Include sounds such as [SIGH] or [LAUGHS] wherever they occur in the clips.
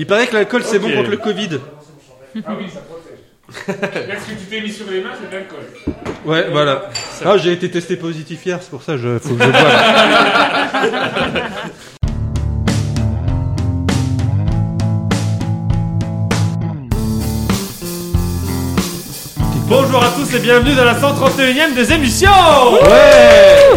Il paraît que l'alcool c'est bon contre le Covid. Ah oui, ça protège. [LAUGHS] Là, ce que tu t'es mis sur les mains, c'est de l'alcool. Ouais, voilà. Ah, j'ai été testé positif hier, c'est pour ça je faut que je boive. [LAUGHS] Bonjour à tous et bienvenue dans la 131ème des émissions Ouais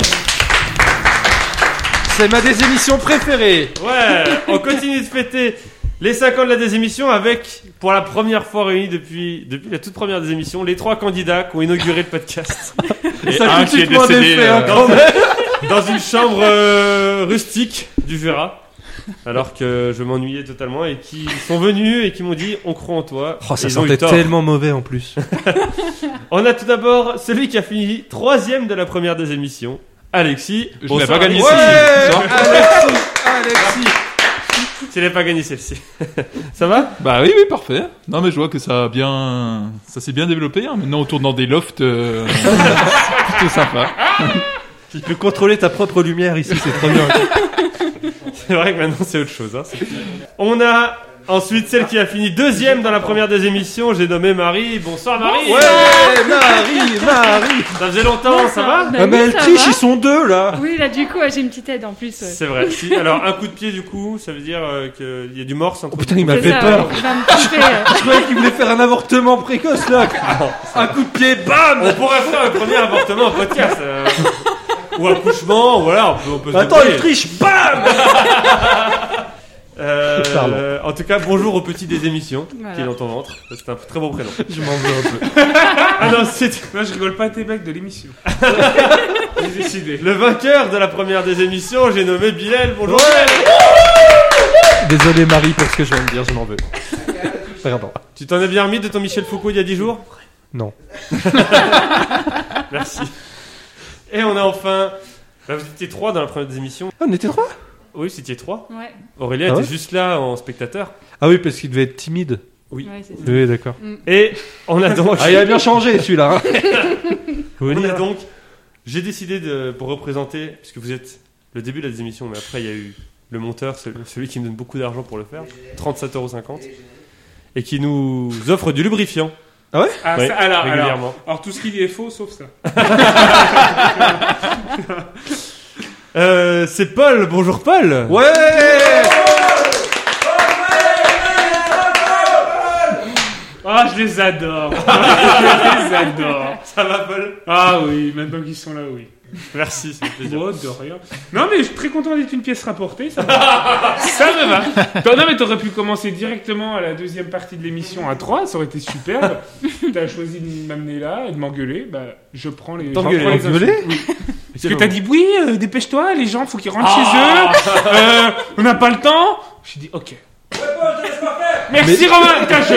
C'est ma des émissions préférées. Ouais, on continue de fêter les 5 ans de la désémission avec, pour la première fois réunis depuis, depuis la toute première des émissions, les trois candidats qui ont inauguré le podcast. [LAUGHS] Et ça un tout de qui suite est moins décédé, hein, euh, quand même. dans une chambre euh, rustique du Vera. Alors que je m'ennuyais totalement et qui sont venus et qui m'ont dit on croit en toi. Oh, ça sentait tellement mauvais en plus. [LAUGHS] On a tout d'abord celui qui a fini troisième de la première des émissions, Alexis. Je n'ai pas gagné. Alexis, Alexis. Tu n'as pas gagné celle-ci. [LAUGHS] Ça va Bah oui, oui, parfait. Non, mais je vois que ça a bien, ça s'est bien développé. Hein. Maintenant, on tourne dans des lofts, euh, [LAUGHS] plutôt sympa. Tu peux contrôler ta propre lumière ici, c'est trop bien. [LAUGHS] C'est vrai que maintenant c'est autre chose. hein. C'est- On a ensuite celle qui a fini deuxième dans la première des émissions. J'ai nommé Marie. Bonsoir Marie. Ouais, Marie, Marie. Ça faisait longtemps, ça va Bah Ah, mais oui, elle ça triche, va. ils sont deux là. Oui, là, du coup, j'ai une petite aide en plus. ouais. C'est vrai. Si, alors un coup de pied du coup, ça veut dire euh, qu'il y a du morse entre Oh putain, il m'a C'est fait ça, peur. ouais. Il va me couper, euh. Je croyais qu'il voulait faire un avortement précoce là. [LAUGHS] Un coup de pied, bam On pourrait faire un premier avortement en podcast. euh, ou accouchement, voilà, on peut, on peut se Attends, débrouiller. il triche, bam [LAUGHS] Euh, euh, en tout cas, bonjour au petit des émissions Voilà. qui est dans ton ventre. C'est un très bon prénom. Je m'en veux un peu. Ah non, c'est Moi, je rigole pas à tes mecs de l'émission. [LAUGHS] J'ai décidé. le vainqueur de la première des émissions. J'ai nommé Bilal. Bonjour. Ouais. Bilal. Désolé Marie pour ce que je viens de dire, je m'en veux. Pardon. Tu t'en es bien remis de ton Michel Foucault il y a 10 jours? Non. [LAUGHS] Merci. Et on a enfin. Bah, vous étiez trois dans la première des émissions. Ah, on était trois? Oui, c'était trois. Ouais, Aurélien Ah était ouais juste là en spectateur. Ah oui, parce qu'il devait être timide. Oui. ouais, c'est ça. Oui, d'accord. Et on a [LAUGHS] donc. Ah, il a bien changé celui-là. hein. [LAUGHS] On a donc. J'ai décidé de, pour représenter, puisque vous êtes le début de la émission, mais après il y a eu le monteur, celui, qui me donne beaucoup d'argent pour le faire, 37,50€, et qui nous offre du lubrifiant. Ah, Ouais, ça, alors, alors, régulièrement. alors, tout ce qui dit est faux, sauf ça. [LAUGHS] Euh, c'est Paul, bonjour Paul Ouais Ah, je les adore. [LAUGHS] je les adore. Ça va Paul? Ah oui, maintenant qu'ils sont là, oui. Merci, c'est plaisir. Oh, de rien. Non, mais je suis très content d'être une pièce rapportée. Ça, va. [LAUGHS] ça me va. Non, non, mais t'aurais pu commencer directement à la deuxième partie de l'émission à 3, ça aurait été superbe. [LAUGHS] T'as choisi de m'amener là et de m'engueuler. Bah, je prends les. T'engueuler, Parce que t'as dit oui, euh, dépêche-toi, les gens, faut qu'ils rentrent chez eux. Euh, on n'a pas le temps. Je dis ok. Merci Romain. Putain, je-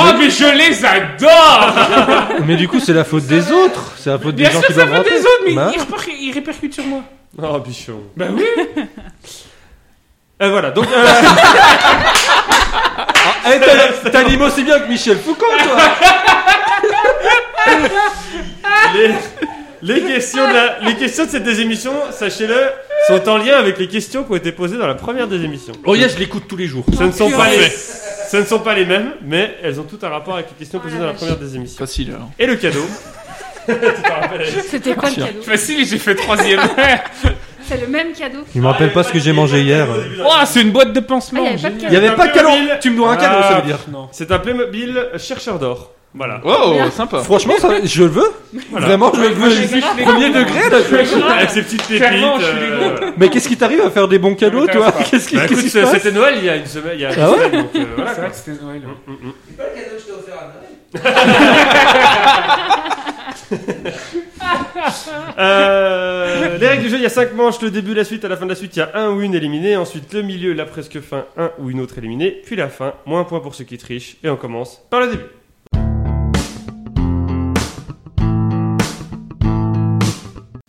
Oh, mais je les adore. [LAUGHS] Mais du coup, c'est la faute des autres. C'est la faute des Bien gens sûr, qui doivent va rentrer. des autres, mais Bah. ils, réper- ils répercutent sur moi. Oh bichon. Bah oui. [LAUGHS] Et voilà, donc... euh, Eh, t'as- T'animes aussi bien que Michel Foucault, toi [LAUGHS] les, les questions de la- les questions de cette des émissions, sachez-le, sont en lien avec les questions qui ont été posées dans la première des émissions. Oh yes, je l'écoute tous les jours. Ce ne, sont pas les, ce ne sont pas les mêmes, mais elles ont tout un rapport avec les questions posées Oh dans la première des émissions. Facile alors. Et le cadeau. tu te rappelles Alex C'était quoi le cadeau Facile, j'ai fait troisième. [LAUGHS] C'est le même cadeau. Il me rappelle pas ce que j'ai mangé hier. oh, c'est une boîte de pansement. Ah, il y avait pas de Il y avait pas de cadeau. Tu me dois un cadeau, ça veut dire. Non. C'est un Playmobil chercheur d'or. Voilà. Oh, Bien. sympa. Franchement, ça, je le veux. Voilà. Vraiment, je le veux. Premier degré, là. Avec ses petites pépites. Je suis euh. Mais qu'est-ce qui t'arrive à faire des bons cadeaux, toi. Qu'est-ce qui Bah, qui se passe c'était Noël il y a une semaine. Il y a une Ah ouais semaine, donc, euh, voilà, C'est quoi. vrai que c'était Noël. ouais. Mm, mm. C'est pas le cadeau que je t'ai offert à Noël [LAUGHS] Euh, les règles du jeu, il y a 5 manches, le début, la suite, à la fin de la suite, il y a un ou une éliminée, ensuite le milieu, la presque fin, un ou une autre éliminée, puis la fin, moins un point pour ceux qui trichent, et on commence par le début.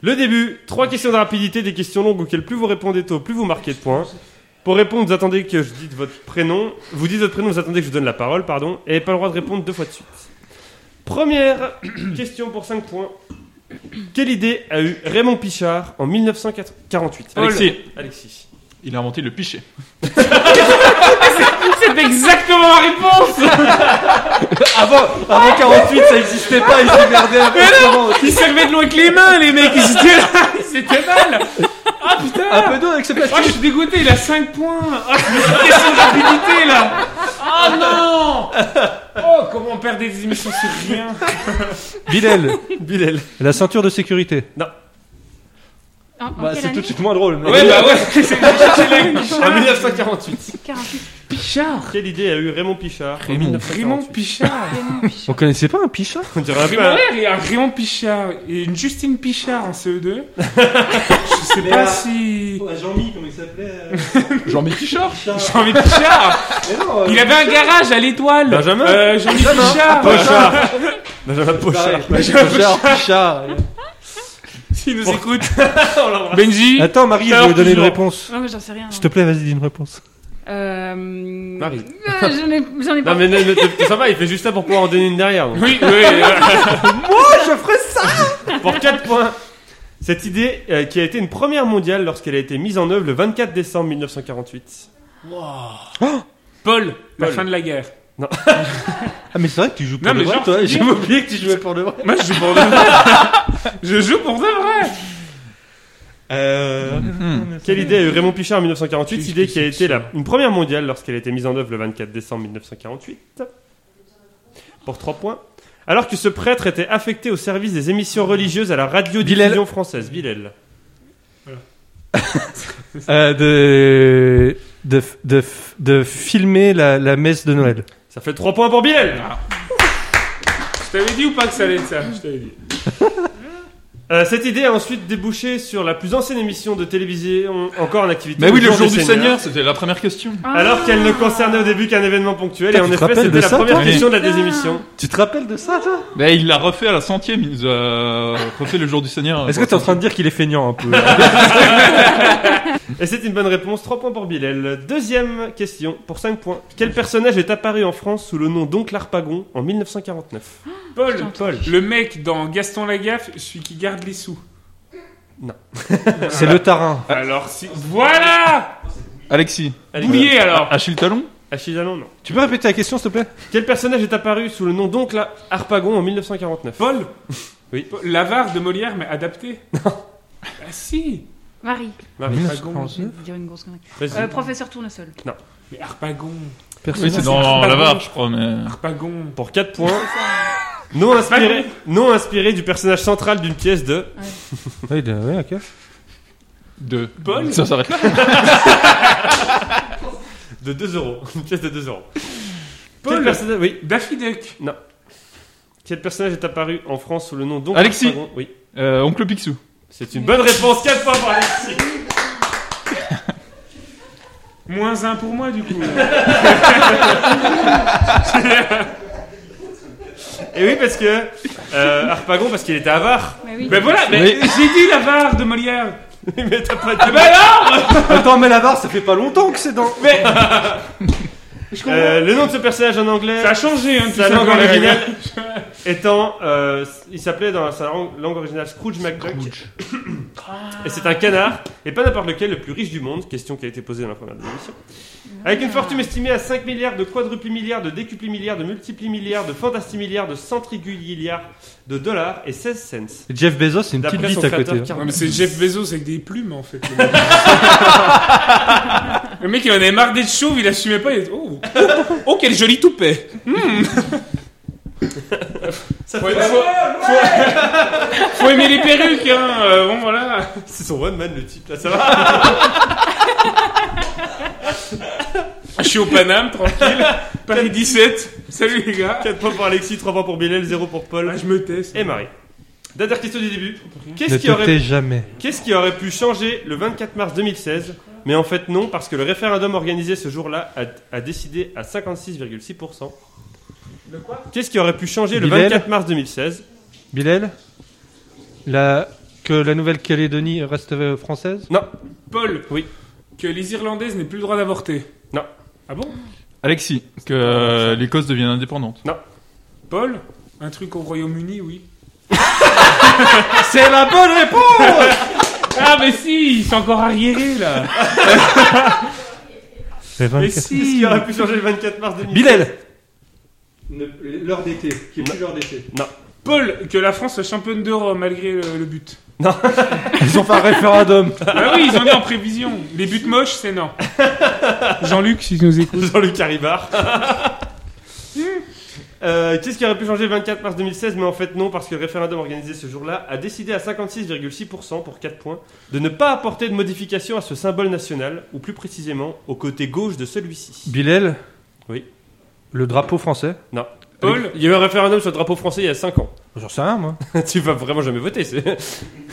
Le début, trois questions de rapidité, des questions longues auxquelles plus vous répondez tôt, plus vous marquez de points. Pour répondre, vous attendez que je dise votre prénom, vous dites votre prénom, vous attendez que je vous donne la parole, pardon, et pas le droit de répondre deux fois de suite. Première [CLEARS THROAT] question pour 5 points. Quelle idée a eu Raymond Pichard en 1948 Paul. Alexis. Alexis. Il a inventé le pichet. [LAUGHS] C'est exactement ma réponse [LAUGHS] Avant, avant 48, ça existait pas, ils se merdaient un peu. Ils servaient de l'eau avec les mains, les mecs, ils étaient là, [LAUGHS] c'était mal Ah putain Un peu d'eau avec ce Ah, je plastique. suis dégoûté, il a 5 points Ah, c'est une question de rapidité, là Ah non Oh, comment on perd des émissions sur rien Bilal, Bilal. la ceinture de sécurité. En, en Bah, c'est tout de suite moins drôle. mais- Ouais, bah ouais, [LAUGHS] c'est [LAUGHS] En 1948. 48. Pichard Quelle idée a eu Raymond Pichard en Raymond. 1948? Raymond Pichard On connaissait pas un pichat On dirait un peu Raymond, il y a un Raymond Pichard et une Justine Pichard en CE2. [LAUGHS] Je sais pas si... Jean-Mi, comment il s'appelait Jean-Mi Pichard Jean-Mi Pichard Il avait un garage à l'étoile Benjamin euh, Jean-Mi Pichard Pochard. Benjamin Pochard. Pichard, Pichard. [LAUGHS] S'il nous écoute [LAUGHS] On l'embrasse. Benji Attends, Marie, je vais donner une réponse. Non, mais j'en sais rien. S'il te plaît, vas-y, dis une réponse. Euh... Marie. euh, j'en ai, j'en ai pas. Non mais ne- ne- ça va, il fait juste ça pour pouvoir en donner une derrière. donc. Oui, oui, euh, [LAUGHS] je ferai ça Pour 4 points. Cette idée euh, qui a été une première mondiale lorsqu'elle a été mise en œuvre le 24 décembre 1948. Paul, la Paul. fin de la guerre. Ah, mais c'est vrai que tu joues pour Non, de mais vrai, genre, toi. c'est J'ai oublié que tu jouais pour de vrai. Moi, je joue pour de vrai. Je joue pour de vrai. Euh, Hmm. Quelle idée a eu Raymond Pichard en 1948 Qu'est-ce Idée qui a été la, une première mondiale lorsqu'elle a été mise en œuvre le 24 décembre 1948. Pour 3 points. Alors que ce prêtre était affecté au service des émissions religieuses à la radiodiffusion française. Bilal. [LAUGHS] Euh, de, de, de, de filmer la, la messe de Noël. Ça fait 3 points pour Bilal. Je t'avais dit ou pas que ça allait être ça? Je t'avais dit. [LAUGHS] Euh, cette idée a ensuite débouché sur la plus ancienne émission de télévision encore en activité. Mais oui, le jour du Seigneur, c'était la première question. Ah. Alors qu'elle ne concernait au début qu'un événement ponctuel, Putain, et en effet c'était la ça, première question de la Putain. désémission. Tu te rappelles de ça, toi? Mais il l'a refait à la centième, il nous a refait le jour du Seigneur. Est-ce que t'es en train de dire qu'il est feignant un peu? [LAUGHS] Et c'est une bonne réponse, 3 points pour Bilal. Deuxième question, pour 5 points. Quel personnage est apparu en France sous le nom d'Oncle Harpagon en 1949 Paul, Paul. le mec dans Gaston Lagaffe, celui qui garde les sous. [LAUGHS] C'est le tarin. Alors si... Voilà Alexis. Allez, Boulier alors Achille Talon? Achille Jalon, non. Tu peux répéter la question, s'il te plaît? Quel personnage est apparu sous le nom d'Oncle Harpagon en 1949 Paul? Oui. Paul- L'avare de Molière, mais adapté Non. Ah si Marie. Marie. Je vais dire une grosse connerie. Vas-y. Euh, professeur Tournesol. Mais Harpagon Oui, c'est dans l'avare, je crois, mais. Harpagon Pour 4 points. Nom inspiré, nom inspiré du personnage central d'une pièce de. Oui, de- ouais, ok. De. Paul Ça s'arrête là [LAUGHS] de 2 euros. Une pièce de 2 euros. Paul. Personnage, oui. Daffy Duck Quel personnage est apparu en France sous le nom d'Oncle Alexis. Harpagon Oui. euh, Oncle Picsou. C'est une bonne réponse. 4 points pour Alexis. Moins un pour moi du coup. [LAUGHS] Et oui, parce que. Euh, Harpagon, parce qu'il était avare. Mais oui. ben voilà, mais Oui. j'ai dit l'avare de Molière [LAUGHS] Mais t'as pas Eh dit. ben alors [LAUGHS] Attends, mais la barre, ça fait pas longtemps que c'est dans. Mais. Euh, le nom de ce personnage en anglais. Ça a changé, hein, tout Sa ça, langue originale [LAUGHS] étant, euh, il s'appelait dans sa langue, originale Scrooge McDuck. [COUGHS] Et c'est un canard, et pas n'importe lequel, le plus riche du monde, question qui a été posée dans la première de l'émission. Avec une fortune estimée à 5 milliards, de quadrupli milliards, de décupli milliards, de multipli milliards, de fantasti milliards, de centrigulilliards de dollars et 16 cents. Jeff Bezos, c'est une petite D'après son bite à côté. créateur hein. Carl mais c'est Jeff Bezos avec des plumes en fait. [LAUGHS] Le mec, il en avait marre d'être chauve, il assumait pas. Il dit, oh, oh, oh, quel joli toupet. Hmm. Ça Faut, fait- faut- faut- faut aimer les perruques, hein. euh, bon voilà. C'est son one man le type là, ça va Je suis au Paname, tranquille. Paris 17. Salut les gars. 4 points pour Alexis, 3 points pour Bilal, 0 pour Paul Ah, je me teste. et Marie. Dernière question du début. Ne Qu'est-ce qui, aurait... qu'est-ce qui aurait pu changer le 24 mars 2016 Mais en fait non, parce que le référendum organisé ce jour-là a, a décidé à 56,6%. De quoi? Qu'est-ce qui aurait pu changer le Bilal 24 mars 2016 Bilal? La... Que la Nouvelle-Calédonie reste euh, française Paul. Oui. Que les Irlandaises n'aient plus le droit d'avorter? Non. Ah bon? Alexis, que euh, l'Écosse devienne indépendante. Paul? Un truc au Royaume-Uni, oui. [LAUGHS] C'est la bonne réponse Ah, mais si, ils sont encore arriérés, là. [LAUGHS] C'est Mais 24. Qu'est-ce si. qui aurait pu changer le 24 mars 2016 Bilal L'heure d'été, qui est plus l'heure d'été. Paul, que la France soit championne d'Europe malgré le, le but. [LAUGHS] Ils ont fait un référendum. Ah oui, ils ont dit en prévision. Les buts moches, c'est non. [LAUGHS] Jean-Luc, si tu nous écoutes. Jean-Luc Caribard. Euh, Qu'est-ce qui aurait pu changer le 24 mars 2016 Mais en fait non, parce que le référendum organisé ce jour-là a décidé à 56,6% pour 4 points de ne pas apporter de modification à ce symbole national, ou plus précisément au côté gauche de celui-ci. Bilal? Oui. Le drapeau français? Paul, Il y a eu un référendum sur le drapeau français il y a 5 ans. J'en sais rien, moi. [LAUGHS] tu vas vraiment jamais voter, c'est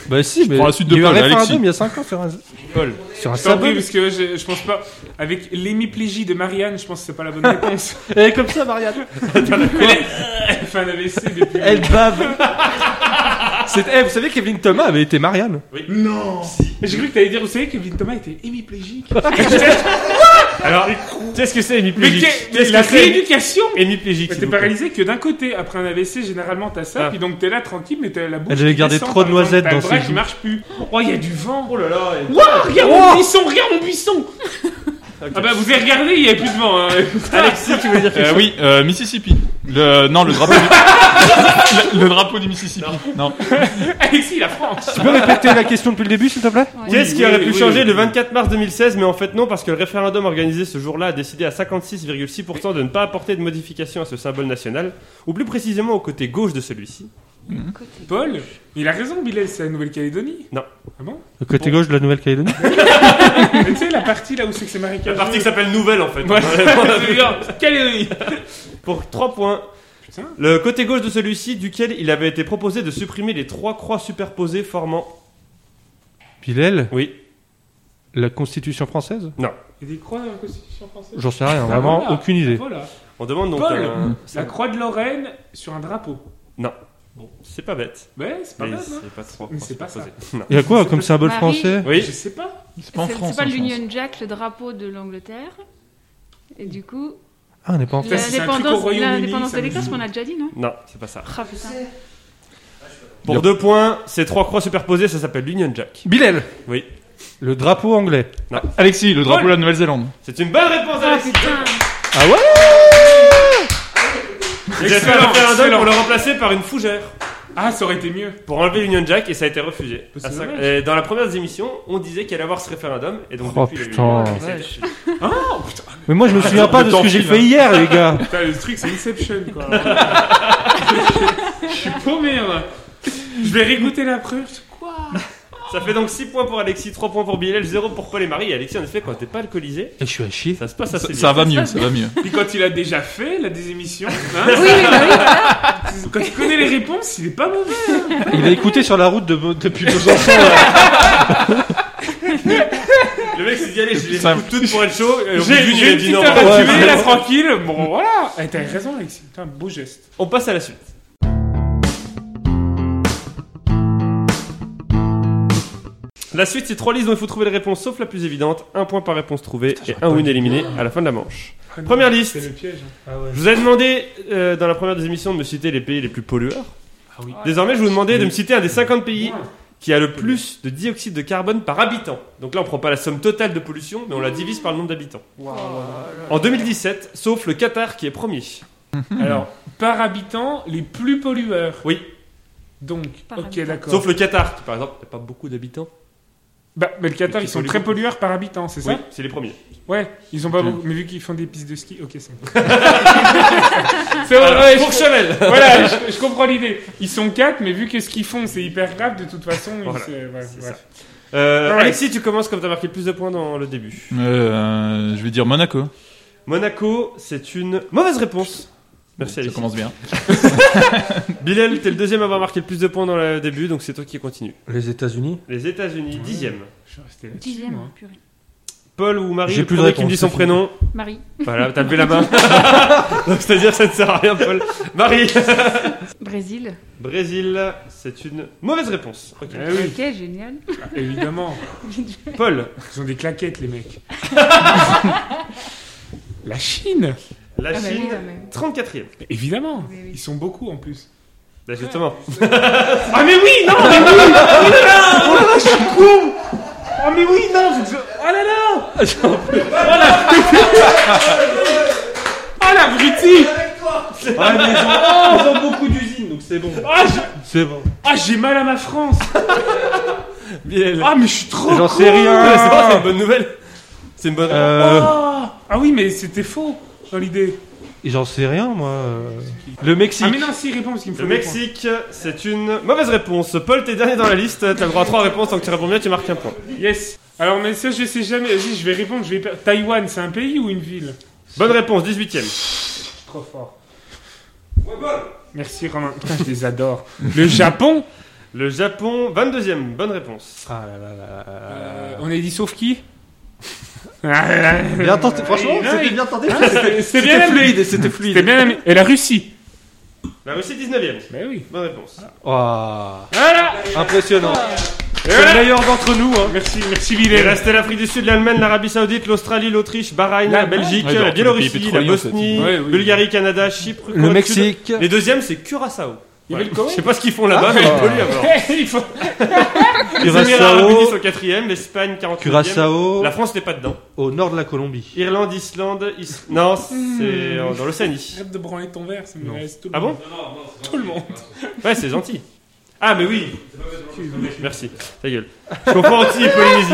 Bah si, mais prends la suite il y a de eu un Paul, référendum Alexis. il y a 5 ans sur un, Paul. sur un je t'en prie, symbole. parce que je, je pense pas. Avec l'hémiplégie de Marianne, je pense que c'est pas la bonne [LAUGHS] réponse. Elle est comme ça, Marianne. Elle est- elle fait un AVC depuis. Elle bave. C'est- eh, vous savez qu'Evelyne Thomas avait été Marianne Non J'ai cru que t'allais dire, vous savez, Kevin Thomas était hémiplégique. [LAUGHS] Alors, qu'est-ce que c'est Mais hémiplégique qu'est- mais Qu'est-ce la c'est rééducation hémiplégique Mais s'il T'es vous plaît paralysé que d'un côté, après un AVC, généralement t'as ça, Ah. puis donc t'es là tranquille, mais t'as la bouche. Elle avait qui gardé descend, trop de par exemple, noisettes t'as dans le bras ses qui joues. marche plus. Oh, il y a du vent Oh là là Waouh, regarde mon buisson, regarde mon buisson [LAUGHS] Ah bah vous avez regardé, il y avait plus de vent. Hein. [LAUGHS] Alexis, tu veux dire quelque Euh, chose oui, euh, Mississippi. Le, non, le drapeau du... [LAUGHS] le, le drapeau du Mississippi. Non. [LAUGHS] Alexis, la France Tu peux répéter la question depuis le début, s'il te plaît? Qu'est-ce qui Oui, aurait pu oui, changer oui. le 24 mars 2016 Mais en fait non, parce que le référendum organisé ce jour-là a décidé à 56,6% de ne pas apporter de modification à ce symbole national, ou plus précisément au côté gauche de celui-ci. Côté. Paul, il a raison, Bilal, c'est la Nouvelle-Calédonie. Non. Ah bon? Le côté gauche de la Nouvelle-Calédonie [LAUGHS] Tu sais, la partie là où c'est que c'est marécageux. La partie qui s'appelle Nouvelle en fait. Ouais. [LAUGHS] Calédonie Pour 3 points. Putain. Le côté gauche de celui-ci, duquel il avait été proposé de supprimer les trois croix superposées formant. Bilal? Oui. La Constitution française? Il y a des croix dans la Constitution française? J'en sais rien, Ah, vraiment voilà. aucune idée. Voilà. On demande donc. Paul, un- La croix de Lorraine sur un drapeau. C'est pas bête. Ouais, c'est pas mais mal, hein c'est pas trois Mais c'est pas ça. Il y a quoi comme symbole Marie. français Oui. Je sais pas. C'est pas en France. c'est pas l'Union Jack, le drapeau de l'Angleterre. Et du coup, Ah, on n'est pas en au l'indépendance de l'Écosse, qu'on a déjà dit, non Non, c'est pas ça. Ah putain. Pour deux points, ces trois croix superposées, ça s'appelle l'Union Jack. Bilal Oui. Le drapeau anglais. Alexis, le drapeau de la Nouvelle-Zélande. C'est une bonne réponse, Ah Alexis. putain. Ah ouais J'ai fait un référendum pour le remplacer par une fougère. Ah, ça aurait été mieux. Pour enlever l'Union Jack et ça a été refusé. Ça- dommage. et dans la première des émissions, on disait qu'il allait y avoir ce référendum et donc Oh, depuis il y a eu- putain. et ça a été refusé. Oh putain, Mais moi, je me souviens pas de ce que j'ai fait hier, les gars. putain, le truc c'est Inception quoi. [LAUGHS] Je suis paumé moi. Je vais réécouter la preuve. Quoi? Ça fait donc 6 points pour Alexis, 3 points pour Bilal, 0 pour Paul et Marie. Et Alexis, en effet, quand t'es pas alcoolisé, Et je suis à chier. ça se passe Ça, assez ça bien. va mieux, ça va mieux. Puis quand il a déjà fait la des émissions, hein, Oui, oui, bah oui, voilà. [LAUGHS] quand il connaît les réponses, il est pas mauvais. Il a écouté sur la route de, depuis Besançon. là. Le mec s'est dit, allez, je les Ça- écoute toutes pour être chaud. Et au bout J'ai d'une, il j'ai a une dit petite non. bah, à ouais, là tranquille. Bon voilà. Eh, T'as raison Alexis. Putain, beau geste. On passe à la suite. La suite, c'est trois listes dont il faut trouver les réponses sauf la plus évidente. Un point par réponse trouvée et un win éliminé à la fin de la manche. Ah non, Première liste. C'est le piège. hein. Je vous ai demandé euh, dans la première des émissions de me citer les pays les plus pollueurs. Ah oui. Désormais, je vous demandais de me citer un des 50 pays qui a le plus de dioxyde de carbone par habitant. Donc là, on prend pas la somme totale de pollution, mais on la divise par le nombre d'habitants. En 2017, sauf le Qatar qui est premier. Alors, par habitant, les plus pollueurs. Oui. Donc, Par ok, habitant. d'accord. Sauf le Qatar, qui par exemple n'a pas beaucoup d'habitants. Bah, mais le Qatar, ils sont très pollueurs par habitant, c'est ça Oui, c'est les premiers. Ouais, ils ont pas beaucoup. Mais vu qu'ils font des pistes de ski, ok, c'est bon. [LAUGHS] [LAUGHS] c'est vrai, pour je- Chevel [LAUGHS] Voilà, je, je comprends l'idée. Ils sont quatre, mais vu que ce qu'ils font, c'est hyper grave, de toute façon, ils- Voilà, ouais, c'est. Euh, Alright. Alexis, tu commences comme tu as marqué le plus de points dans le début. Euh, je vais dire Monaco. Monaco, c'est une mauvaise réponse. Merci Ça commence bien. [LAUGHS] Bilal, t'es le deuxième à avoir marqué le plus de points dans le début, donc c'est toi qui continue. Les États-Unis Les États-Unis, dixième. Je suis resté là-dessus, Dixième, moi. purée. Paul ou Marie, J'ai le plus de premier qui me dit son c'est prénom. Marie. Voilà, t'as levé la main. [LAUGHS] Donc, C'est-à-dire ça ne sert à rien, Paul. Marie. [LAUGHS] Brésil. Brésil, c'est une mauvaise réponse. Ok. Eh oui, Ok, génial. ah, évidemment. Paul, Ils ont des claquettes, les mecs. La Chine la Ah bah oui, Chine, même. 34e. Évidemment. Oui, oui. Ils sont beaucoup en plus. Bah, justement. [LAUGHS] Ah mais oui, non, mais oui Oh là là Oh je suis con Oh mais oui, non je- Oh là là Oh [LAUGHS] l'abruti Ah, mais ils, ont, ils ont beaucoup d'usines, donc c'est bon. Ah, je- C'est bon. ah, j'ai mal à ma France. Ah mais je suis trop J'en sais rien. Ouais, c'est c'est une bonne nouvelle. C'est une bonne Euh, Ah Ah oui, mais c'était faux dans l'idée. J'en sais rien, moi. euh. Le Mexique. Ah mais non, si, réponds parce qu'il me faut Le. Mexique, c'est une mauvaise réponse. Paul, t'es dernier dans la liste. T'as le droit à trois réponses. Tant que tu réponds bien, tu marques un point. Yes. Alors mais ça je sais jamais. Vas-y, je vais répondre. Je vais Taïwan, c'est un pays ou une ville Bonne réponse, 18ème. Trop fort. Merci Romain. Putain, je les adore. Le Japon Le Japon, 22ème. Bonne réponse. Ah là là là là là. Euh, On a dit sauf qui Bien tenté, franchement, c'était bien tenté. C'était c'était bien fluide, c'était C'était fluide. bien aimé. Et la Russie La Russie, 19ème. Ben oui. Bonne réponse. Ouah, Voilà. impressionnant. C'est voilà. le meilleur d'entre nous. Hein. Merci, merci Il Villet. restait l'Afrique du Sud, l'Allemagne, l'Arabie Saoudite, l'Australie, l'Autriche, Bahreïn, la Belgique, Ouais, la Biélorussie, la. Bosnie, Ouais, oui. Bulgarie, Canada, Chypre, Le Sud. Mexique. Les deuxièmes, c'est Curaçao. Je sais pas ce qu'ils font là-bas, mais ils polluent à mort. Il faut... [LAUGHS] Curaçao, sont quatrième, l'Espagne 48e. Curaçao, La France n'est pas dedans. au nord de la Colombie. Irlande, Islande, Is- non, c'est euh, dans l'Océanie. Arrête de branler ton verre, ça me reste tout le Ah bon monde. Tout le monde. Ouais, c'est gentil. Ah, mais oui. Merci. Ta gueule. Je comprends aussi les Polynésie.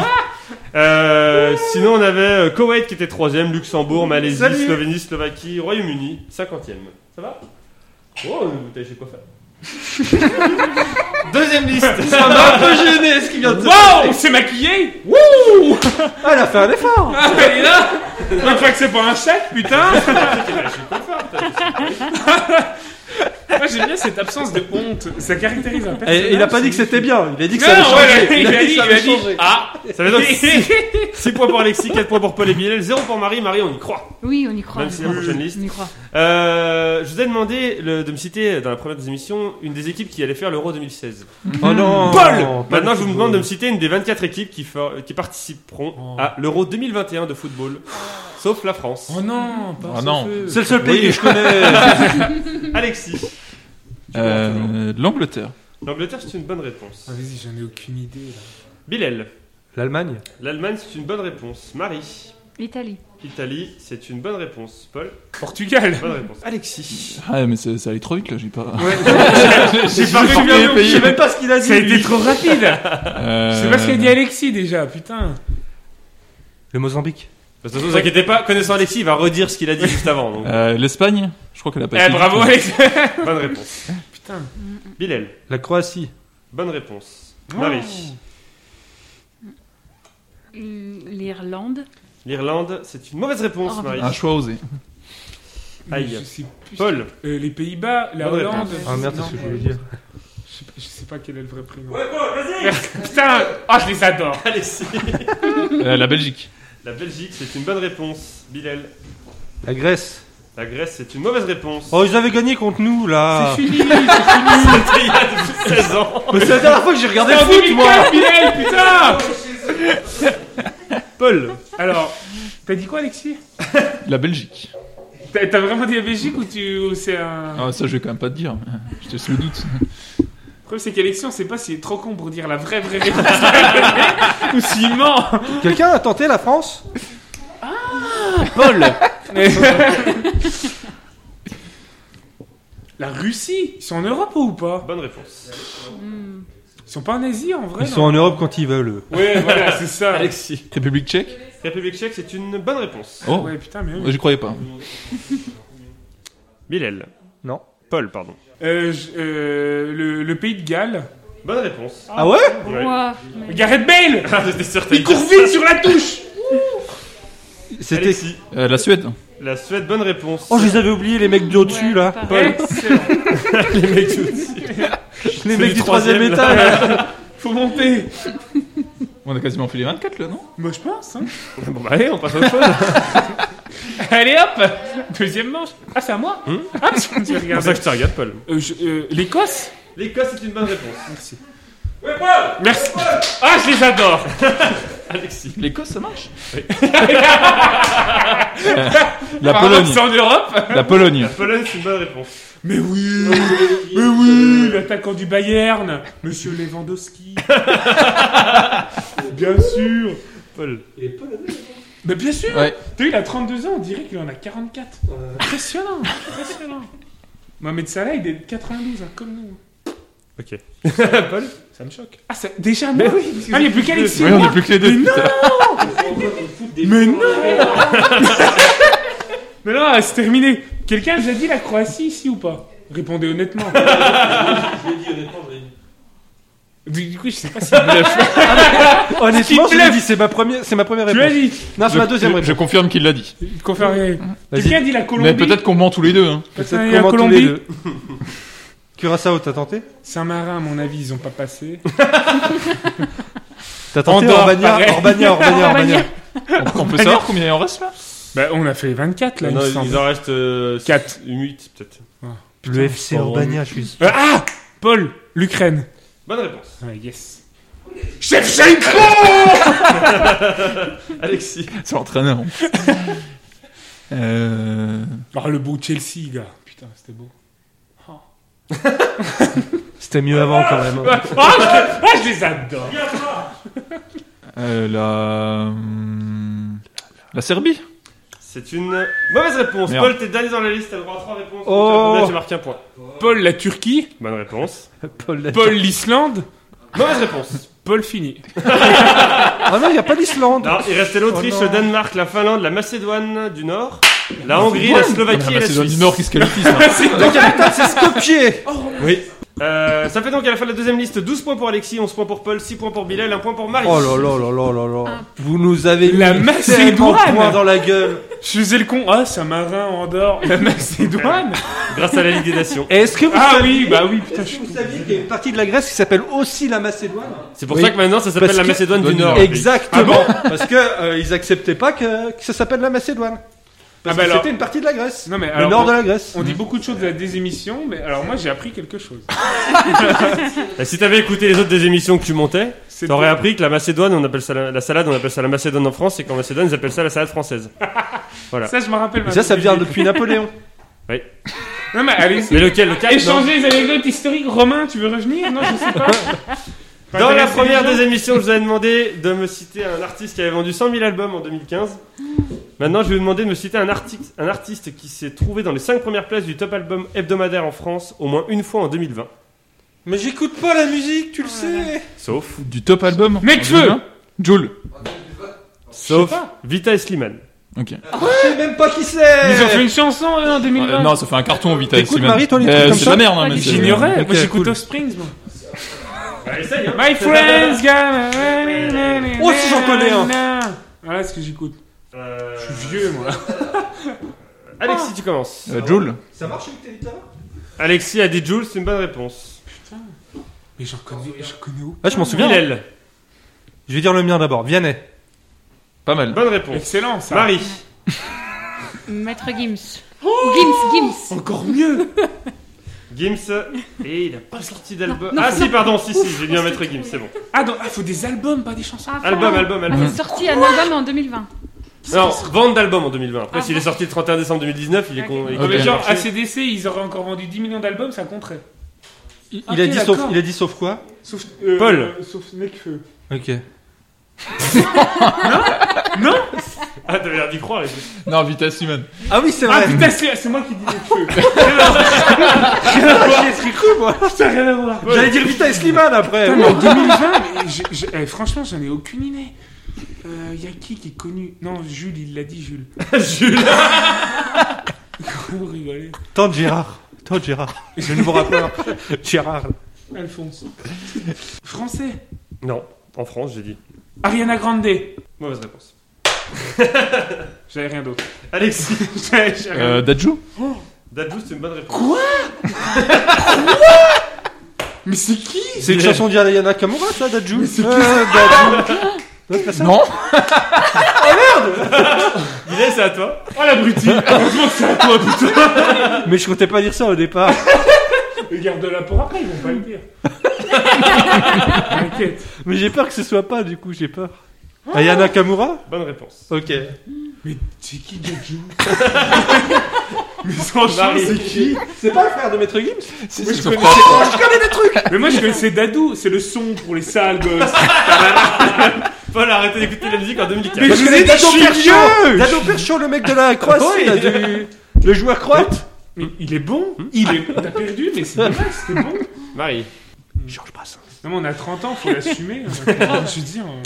Euh, sinon, on avait euh, Koweït qui était troisième, Luxembourg, Malaisie, Salut. Slovénie, Slovaquie, Royaume-Uni, cinquantième. Ça va? Oh, vous avez chez quoi faire [LAUGHS] Deuxième liste. [LAUGHS] Ça m'a un peu gêné ce qui vient de se Wow On s'est maquillé. Ah, elle a fait un effort. Ah, elle est là. [LAUGHS] Je crois que c'est pas un chèque, putain Moi j'aime bien cette absence de honte, ça caractérise un personnage. Et il a pas dit que c'était bien, il a dit que Non, ça allait changer. ouais, il, a dit, il a dit, ah Ça fait donc 6 [LAUGHS] points pour Alexis, 4 points pour Paul et Bilal, 0 pour Marie. Marie, on y croit. Oui, on y croit. Même si c'est la prochaine liste. On y croit. Euh, je vous ai demandé le- de me citer dans la première des émissions une des équipes qui allait faire l'Euro 2016. Oh non. Paul pas Maintenant, je vous demande de me citer une des 24 équipes qui, fer- qui participeront Oh. à l'Euro 2021 de football, sauf la France. Oh non, pas Oh non. C'est le seul pays que je connais. [LAUGHS] Alexis. Euh, L'Angleterre. L'Angleterre, c'est une bonne réponse. Ah, vas-y, j'en ai aucune idée là. Bilal. L'Allemagne. L'Allemagne, c'est une bonne réponse. Marie. Italie. Italie, c'est une bonne réponse. Paul. Portugal Bonne réponse. Alexis. Ah, mais ça, ça allait trop vite là, j'ai pas. [LAUGHS] J'ai pas vu. Je sais même pas ce qu'il a dit. Ça a été trop rapide [LAUGHS] Euh, C'est pas ce qu'a dit Alexis déjà, putain Le Mozambique. De toute façon, ne vous inquiétez pas, connaissant Alexis, il va redire ce qu'il a dit juste avant. donc. euh, L'Espagne Je crois qu'elle a pas Eh bravo. Alexis [LAUGHS] Bonne réponse. Putain Bilal. La Croatie. Bonne réponse. Marie. L'Irlande. L'Irlande, c'est une mauvaise réponse, Oh, Marie. Un choix osé. Aïe. Je sais plus. Paul. Euh, les Pays-Bas, la Bonne Hollande. Ah merde, c'est ce que je voulais dire. Je sais, pas, je sais pas quel est le vrai prénom. Putain Ah, je les adore [LAUGHS] Alexis. Euh, la Belgique. La Belgique, c'est une bonne réponse. Bilal. La Grèce. La Grèce, c'est une mauvaise réponse. Oh, ils avaient gagné contre nous là. C'est fini C'était il y a depuis 16 ans. Mais c'est la dernière fois que j'ai regardé le foot, moi. 2004, Bilal, putain [LAUGHS] Paul. Alors, t'as dit quoi Alexis? [LAUGHS] La Belgique. T'as t'as vraiment dit la Belgique ou, tu, ou c'est un... Ah, ça, je vais quand même pas te dire. Je te laisse le doute. Le problème c'est qu'Alexis, on sait pas s'il est trop con pour dire la vraie vraie réponse ou s'il ment Quelqu'un a tenté la France? Paul [LAUGHS] La Russie Ils sont en Europe ou pas? Bonne réponse. Hmm. Ils sont pas en Asie en vrai Ils non? sont en Europe quand ils veulent. eux. Ouais, voilà, c'est ça. Alexis. République tchèque? République tchèque, c'est une bonne réponse. Oh, Ouais, putain, mais oui. J'y croyais pas. Bilal. Non. Paul, pardon. Euh, je- euh, le, le pays de Galles. Bonne réponse. Ah ouais Ouais. Ouah. Gareth Bale Ah, [LAUGHS] j'étais sûr que t'allais Il court dire vite sur la touche [LAUGHS] C'était. Alexis. Euh, la Suède. La Suède, bonne réponse. Oh, je les avais oubliés, les mecs du au-dessus Ouais, là. pareil. Excellent. les mecs aussi. Les mecs du [LAUGHS] du troisième troisième, étage. Faut monter On a quasiment fait les 24 là, non? Moi je pense, hein. Bon, bah, allez, on passe à autre chose. Allez hop Deuxième manche. Ah, c'est à moi Hmm Ah, tu C'est pour regardes. ça que je te regarde, Paul. Euh, je- euh, L'Écosse? L'Écosse, c'est une bonne réponse. Merci. Merci. Ah, je les adore [LAUGHS] Alexis. L'Écosse, ça marche? Apparemment, [LAUGHS] La Pologne. C'est en Europe La Pologne. Pologne, c'est une bonne réponse. Mais oui Mais oui L'attaquant du Bayern Monsieur Lewandowski [LAUGHS] Bien sûr Paul. Mais bien sûr Ouais. Tu vois, il a 32 ans, on dirait qu'il en a 44. Impressionnant Impressionnant Mohamed Salah, il est de 92, hein, comme nous. Ok. [LAUGHS] Paul Ça me choque. Ah, ça- déjà moi oui, Ah, il n'y a plus qu'Alexis Oui, on est plus que les deux. Mais non. Mais non [LAUGHS] Mais non, c'est terminé. Quelqu'un a déjà dit la Croatie ici ou pas? Répondez honnêtement. [LAUGHS] Je l'ai dit honnêtement, je l'ai dit. Du coup, je sais pas si vous l'avez fait. Honnêtement, je bluffe. l'ai dit, c'est ma première, c'est ma première Tu l'as réponse. dit. Non, c'est Je, ma deuxième je- réponse. je confirme qu'il l'a dit. Confirmé. Vas-y. Quelqu'un a dit la Colombie. Mais peut-être qu'on ment tous les deux. Hein. Peut-être la comment tous les Colombie. deux. [LAUGHS] Curaçao, t'as tenté? Saint-Marin, à mon avis, ils ont pas passé. [LAUGHS] T'as tenté Andorre, Orbania, pareil. Orbania, Orbania, Orbania. On, on peut savoir combien il en reste là? Bah, on a fait 24 là, non, il me il en reste euh, Quatre. 8 peut-être. Le FC Urbania, je suis. Euh, ah Paul, l'Ukraine. Bonne réponse. Ah, yes. Shevchenko [LAUGHS] Alexis. C'est l'entraîneur. [LAUGHS] euh... Oh, le beau Chelsea, gars. Putain, c'était beau. [LAUGHS] C'était mieux avant quand même. hein. Ah, je, ah, je les adore. euh, la... La Serbie C'est une mauvaise réponse. Merde. Paul, t'es dernier dans la liste, t'as le droit à 3 réponses. Oh. Là, tu marques un point. Paul, la Turquie. Bonne réponse. [LAUGHS] Paul l'a- Paul, l'Islande. Mauvaise réponse. Paul, fini. [LAUGHS] Ah non, il n'y a pas l'Islande. Non, il restait l'Autriche, Oh le non. Danemark, la Finlande, la Macédoine du Nord, la Hongrie, la Slovaquie La et la Macédoine Suisse. du Nord qui se qualifie. La capitale, c'est Skopje. Oui. Euh, ça fait donc à la fin de la deuxième liste 12 points pour Alexis, 11 points pour Paul, 6 points pour Bilal, 1 point pour Marie. Oh là là là là là là. Vous nous avez La mis Macédoine. tellement de points dans la gueule. Je faisais le con. Ah, Saint-Marin, Andorre, la Macédoine. Grâce à la Ligue des Nations. Et Est-ce que vous Ah saviez, oui, bah oui, putain, est-ce que vous saviez qu'il y a une partie de la Grèce qui s'appelle aussi la Macédoine C'est pour Oui. ça que maintenant ça s'appelle Parce la que- Macédoine du Nord. Exactement. Parce que euh, ils acceptaient pas que, que ça s'appelle la Macédoine. Parce Ah bah que alors- c'était une partie de la Grèce. Non, mais le nord on- de la Grèce. On dit beaucoup de choses de la désémission, mais alors moi j'ai appris quelque chose. Et [LAUGHS] si t'avais écouté les autres des émissions que tu montais, t'aurais appris que la Macédoine, on appelle ça la, la salade, on appelle ça la Macédoine en France, et qu'en Macédoine, ils appellent ça la salade française. [LAUGHS] Voilà. Ça, je me rappelle. Ça, ça vient depuis Napoléon. [LAUGHS] Non, mais allez, Mais lequel Le 4 non échanger les anecdotes historiques. Romain, tu veux revenir? Non, je sais pas. Dans la première des émissions, je vous avais demandé de me citer un artiste qui avait vendu 100 000 albums en 2015. Maintenant, je vais vous demander de me citer un, artiste, un artiste qui s'est trouvé dans les 5 premières places du top album hebdomadaire en France au moins une fois en 2020. Mais j'écoute pas la musique, tu le sais. Sauf, Du top album Nekfeu. en 2020 Joule. sauf Vita et Slimane. Ok. Je sais même pas qui c'est. Ils ont fait une chanson en 2020. Euh, non, ça fait un carton Vita T'écoutes, Slimane. Marie, toi, les Euh, trucs comme C'est de la merde, hein, mais c'est- J'ignorais. Moi j'écoute. Offsprings, moi. Essaye, hein. My friends, gonna... Oh, si, j'en connais un. Voilà ce que j'écoute. Euh, Je suis vieux, moi. [LAUGHS] Alexis, tu commences. Euh, Joule. Ça marche avec tes guitares Alexis a dit Jules, c'est une bonne réponse. Mais j'en connais, j'en connais où Ah, je m'en souviens. Bilal, Je vais dire le mien d'abord. Vianney. Pas mal. bonne réponse. Excellent, ça. Marie, [LAUGHS] Maître Gims. Ou Gims, Gims. Encore mieux. [LAUGHS] Gims, [LAUGHS] et il a pas sorti d'album. Non, Ah non, si, non. pardon, si, si, j'ai bien mettre Gims, c'est bon. Ah, donc, ah, faut des albums, pas des chansons. Ah, Album, album, ah, album. C'est sorti un album en 2020. Non, vente d'album en 2020. Après, Ah, s'il est bon. sorti le 31 décembre 2019, il est con. il est Non, mais con- genre. ACDC, ils auraient encore vendu 10 millions d'albums, ça compterait. Il, a dit sauf, d'accord. il a dit sauf quoi? Sauf, euh, Paul. euh, sauf Nekfeu. Ok. [LAUGHS] [LAUGHS] Ah, t'avais l'air d'y croire, les trucs. Non, Vita Slimane. Ah oui, c'est Ah vrai. putain, c'est c'est moi qui dis. J'ai cru moi. Ça n'a rien à voir. J'allais dire Vita et Slimane après. Putain, mais en 2020, mais je- je- eh, franchement, j'en ai aucune idée. Euh, y a qui qui est connu? Non, Jules, il l'a dit, Jules. [LAUGHS] Jules. Vous rigolez. Tante Gérard. Tante Gérard. [LAUGHS] Le nouveau rappeur. Gérard. Alphonse. Français. Non, en France, j'ai dit. Ariana Grande. Mauvaise réponse. [LAUGHS] J'avais rien d'autre. Alexis. [LAUGHS] J'avais j'avais rien Euh, Dadju Dadju, c'est une bonne réponse. Mais c'est qui? C'est une chanson d'Ariana Kamura, ça, Dadju? Euh, Dadju. [LAUGHS] Non, c'est pas ça Non c'est à toi. Oh l'abruti Heureusement que c'est à toi, putain Mais je comptais pas dire ça au départ. Garde-la pour après, ils vont pas le dire. T'inquiète. Mais j'ai peur que ce soit pas, du coup, j'ai peur. Ayana Kamura? Bonne réponse. Ok. Mais c'est qui Jaju [LAUGHS] Mais franchement, c'est qui? C'est pas le frère de Maître Gims? Si, Moi, si, je son connais- frère. Mais moi je connaissais Dadou, c'est le son pour les sales gosses. [LAUGHS] Paul a arrêté d'écouter la musique en 2015. Mais je vous ai dit, Dado je suis Percho le mec de la Croatie, là, du... le joueur croate Mais il est bon Il est. T'as perdu, mais c'est dommage, c'était bon. Marie. Georges Brassens. Non, mais on a 30 ans, faut l'assumer. [LAUGHS] Je veux dire, euh,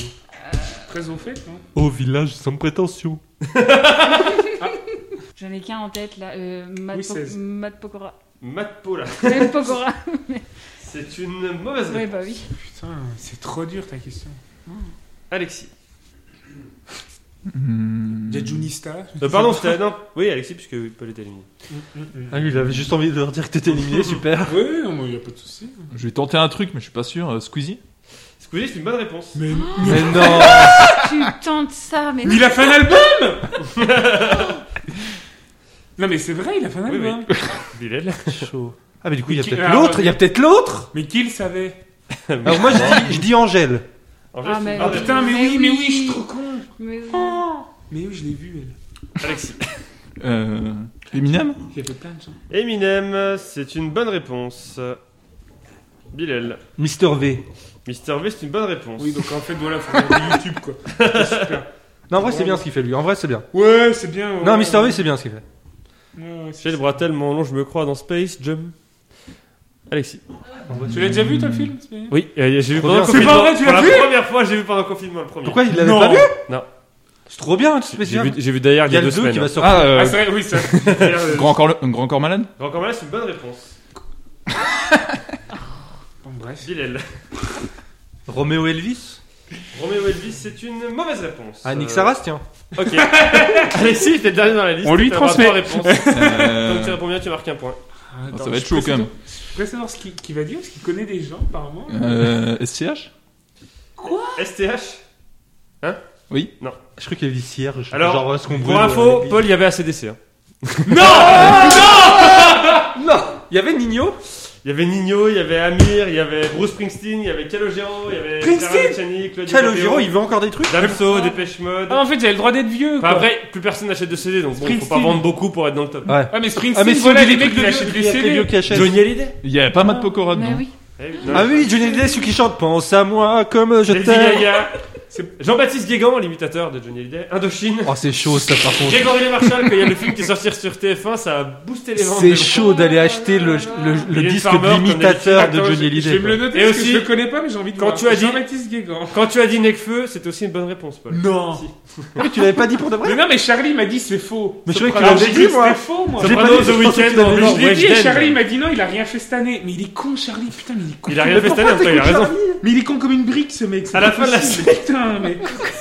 très au fait. Hein. Au village sans prétention. [LAUGHS] J'en ai qu'un en tête là. Euh, Matt, Oui, Po- 16. Matt Pokora. Même. [LAUGHS] [LAUGHS] C'est une mauvaise oui, réponse. bah oui. Putain, c'est trop dur ta question. Alexis. Hmm. Jajunista Euh, pardon, c'était. Non. Oui, Alexis, puisque Paul est éliminé. Ah oui, il avait juste envie de leur dire que t'étais éliminé, super. Oui, il n'y a pas de souci. Je vais tenter un truc, mais je suis pas sûr. Euh, Squeezie Squeezie, c'est une bonne réponse. Mais, Mais non [LAUGHS] tu tentes ça, mais. mais il a fait un album [LAUGHS] Non, mais c'est vrai, il a fait un Oui, album. Bilal. [LAUGHS] Chaud. Ah mais du coup, il y a Qui- peut-être alors, l'autre, il y a peut-être l'autre Mais qui le savait Alors moi, je dis, je dis Angèle. En Ah, mais- Ah putain, mais Mais oui, mais oui, oui. je suis trop con. Mais oui. Mais oui, je l'ai vu, elle. Alexis. euh, Eminem J'ai fait plein de gens. Eminem, c'est une bonne réponse. Bilal. Mister V. Mister V, c'est une bonne réponse. Oui, donc en fait, voilà, faut regarder [LAUGHS] YouTube, quoi. C'est super. Non, en vrai, c'est bien ce qu'il fait, lui. En vrai, c'est bien. Ouais, c'est bien. ouais. Non, Mister V, c'est bien ce qu'il fait. Ouais, ouais, c'est J'ai le bras tellement long, je me crois dans Space Jam. Alexis. Tu l'as déjà vu, toi, le film c'est Oui, euh, j'ai vu Trop pendant le bien. C'est confinement. pas vrai, tu Pour l'as la vu? première fois, j'ai vu pendant le confinement le premier. Pourquoi il l'avait Non. pas vu? Non. C'est trop bien, ce J'ai spécial. vu, j'ai vu d'ailleurs Il il y a deux le 2 semaines. qui va sortir. Ah, euh, Ah, c'est vrai, oui, ça. [LAUGHS] grand, corps, un grand corps malade? Grand Corps Malade, c'est une bonne réponse. Bref. Bilal. Roméo Elvis Roméo Elvis, c'est une mauvaise réponse. Ah, Nick Euh, Saras, tiens. Ok. [LAUGHS] Alexis, t'es le dernier dans la liste. On lui transmet. trois réponses. [LAUGHS] Donc tu euh, réponds bien, tu marques un point. Attends, Ça va être je chaud, quand même. Je peux savoir ce qu'il qu'il va dire, parce qu'il connaît des gens, apparemment. euh, SCH STH Oui. Je crois qu'il y avait Cierge. Alors, genre, euh, ce qu'on Pour brûle, info, euh, Paul, il y avait ACDC. hein. Non [LAUGHS] Il y avait Nino Il y avait Nino, il y avait Amir, il y avait Bruce Springsteen, il y avait Calogero, il y avait Springsteen Claudio Calogero, Capéo, il veut encore des trucs Damso, Dépêche Mode. Ah, en fait, j'avais le droit d'être vieux, Enfin, quoi. après, plus personne n'achète de CD, donc bon, faut pas Springsteen. vendre beaucoup pour être dans le top. Ouais. Ah, mais Springsteen, Ah, mais si voilà dit les mecs trucs qui de achètent des vieux, très vieux CD. qui achètent. Johnny Hallyday? Il y a pas Matt Pokora Mais dedans. oui. Eh Ah oui, Johnny Hallyday, celui qui chante Pense à moi comme je Lady t'aime. Gaga. C'est Jean-Baptiste Guégan, l'imitateur de Johnny Hallyday. Indochine. Oh, c'est chaud ça par contre. Grégory Le Marchal, quand il y a le film qui est sorti sur TF1, ça a boosté les ventes. C'est de- chaud d'aller acheter le, le, disque Farmer, de l'imitateur de Attends, Johnny Hallyday. Je vais me le noter Et parce que je le connais pas, mais j'ai envie de quand voir. tu as dit- Jean-Baptiste Guégan. Quand tu as dit Necfeu, c'était aussi une bonne réponse, Paul. Non. Si. [LAUGHS] Oui, tu l'avais pas dit pour de vrai Mais non, mais Charlie m'a dit c'est faux. Mais je croyais que tu l'avais j'ai dit, moi. C'était faux, moi. Je l'ai pas Soprano, dit, The je Weeknd, l'ai dit et. Charlie m'a dit non, il a rien fait cette année. Mais il est con, Charlie. Putain, mais il est con. Il a rien fait cette année, il a raison. Mais il est con comme une brique, ce mec. c'est À la fin de la. Putain, [LAUGHS] mais.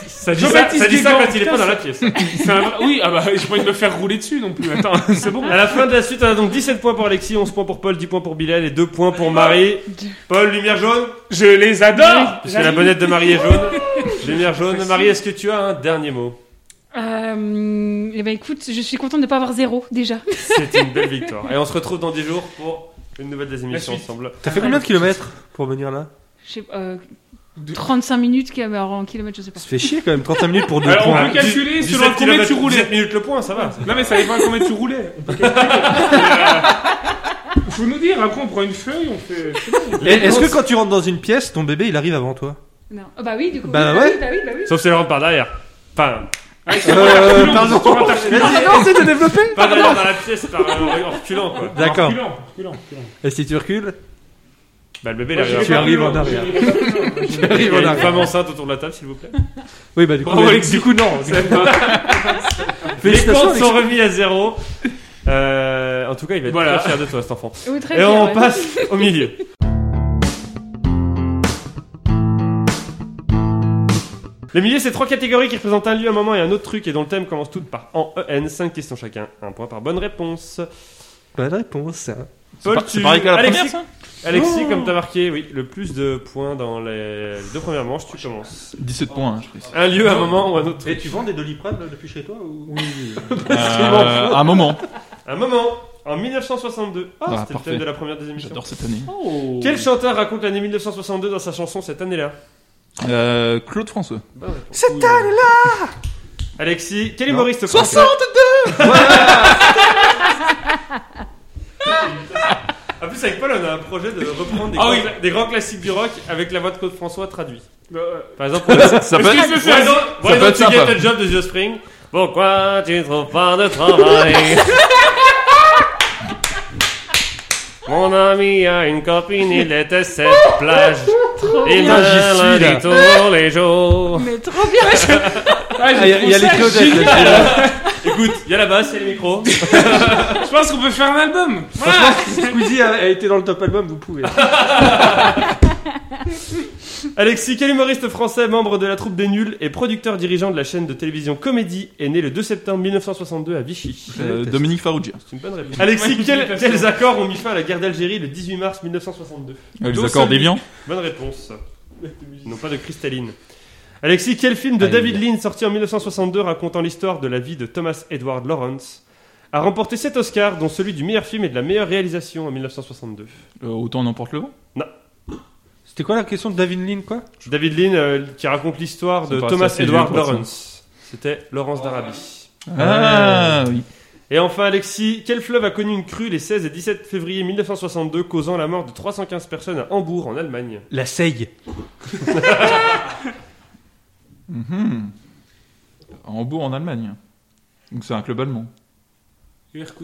Ça dit ça, ça, dit ça quand il est pas dans la pièce. Un Oui, ah bah, j'ai pas envie de me faire rouler dessus non plus. Attends, [LAUGHS] c'est bon. À la fin de la suite, on a donc 17 points pour Alexis, 11 points pour Paul, 10 points pour Bilal et 2 points pour Marie. Paul, lumière jaune, Je les adore. puisque la bonnette de Marie est jaune. Lumière jaune. Marie, est-ce que tu as un dernier mot? Euh, eh ben écoute, je suis contente de pas avoir zéro déjà. C'est une belle victoire. Et on se retrouve dans 10 jours pour une nouvelle des émissions ensemble. T'as fait combien de kilomètres pour venir là? Je sais pas, euh, 35 minutes en kilomètres, je sais pas. Ça fait chier quand même, 35 minutes pour deux Alors, on points. peut calculer 17 selon combien tu roulais. 17 minutes le point, ça va. Non, mais ça dépend combien tu roulais. On peut calculer. Euh, Faut nous dire, après on prend une feuille, on fait. Est-ce que quand tu rentres dans une pièce, ton bébé il arrive avant toi? Non. Ah bah oui, du coup. Bah oui, ouais. oui, bah oui, bah oui. Sauf si elle rentre par derrière. Enfin, Euh, reculons, pardon. c'est de développer pas derrière dans la pièce, par, euh, en reculant quoi. D'accord. Et si tu recules? Bah le bébé, il arrive. Tu pas arrives en loin, arrière. pas. Tu arrives a en arrière. femme enceinte autour de la table, s'il vous plaît. Oui, bah du coup, Bravo, mais- Alexis. du coup non. [LAUGHS] Les Félicitations, comptes sont Alexis. remis à zéro. Euh, en tout cas, il va être Voilà. très fier de toi, cet enfant. Oui, très Et bien, on ouais. passe au milieu. Le milieu, c'est trois catégories qui représentent un lieu, un moment et un autre truc, et dont le thème commence toutes par en EN. 5 questions chacun. Un point par bonne réponse. Bonne réponse. hein. Paul, pas- tu... c'est pareil qu'à la Alexis, première, ça? Alexis, Oh. comme t'as marqué, oui, le plus de points dans les deux premières manches, tu commences. 17 points, hein, je précise. Un lieu, un moment ou un autre. Et tu vends des doliprane depuis chez toi ou... [LAUGHS] Euh, un moment. Un moment, en 1962. Ah, Ah, c'était le thème de la première des émissions. J'adore cette année. Quel chanteur raconte l'année 1962 dans sa chanson cette année-là? Euh, Claude François. Cette année-là Alexis, quel humoriste français [LAUGHS] 62 En plus, avec Paul, on a un projet de reprendre des, Ah grands, oui. des grands classiques du rock avec la voix de Claude François traduit. Euh, Par exemple, on [LAUGHS] Ça, ça peut Est-ce être... que c'est Why ça don't, why peut don't être you sympa. get a job de The Spring Pourquoi tu trouves pas de travail [LAUGHS] Mon ami a une copine, il était cette [LAUGHS] plage. Il bien. J'y suis, le là. tous les jours. Mais trop bien Ah, Ah, Il y a, il y a les Claudettes. Écoute, il y a la basse, il y a les micros. [LAUGHS] Je pense qu'on peut faire un album. Voilà. si Squeezie a, a été dans le top album, vous pouvez. [LAUGHS] Alexis, quel humoriste français, membre de la troupe des nuls et producteur dirigeant de la chaîne de télévision Comédie, est né le 2 septembre 1962 à Vichy? Euh, Dominique Farrugia. C'est une bonne réponse. Alexis, quel- quels accords ont mis fin à la guerre d'Algérie le 18 mars 1962 Euh, les Dont accords celui- déviants. Bonne réponse. Non pas de cristalline. Alexis, quel film de. David Lean sorti en 1962 racontant l'histoire de la vie de Thomas Edward Lawrence a remporté 7 Oscars, dont celui du meilleur film et de la meilleure réalisation en 1962 Euh, autant n'emporte le vent? C'était quoi la question de David Lean, quoi? David Lean euh, qui raconte l'histoire de Thomas assez Edward vieux pour ça. Lawrence. C'était Laurence d'Arabie. Ah oui. Et enfin, Alexis, quel fleuve a connu une crue les 16 et 17 février 1962, causant la mort de 315 personnes à Hambourg, en Allemagne? La Seille. [LAUGHS] Mhm. En Hambourg, en Allemagne. Donc c'est un club allemand.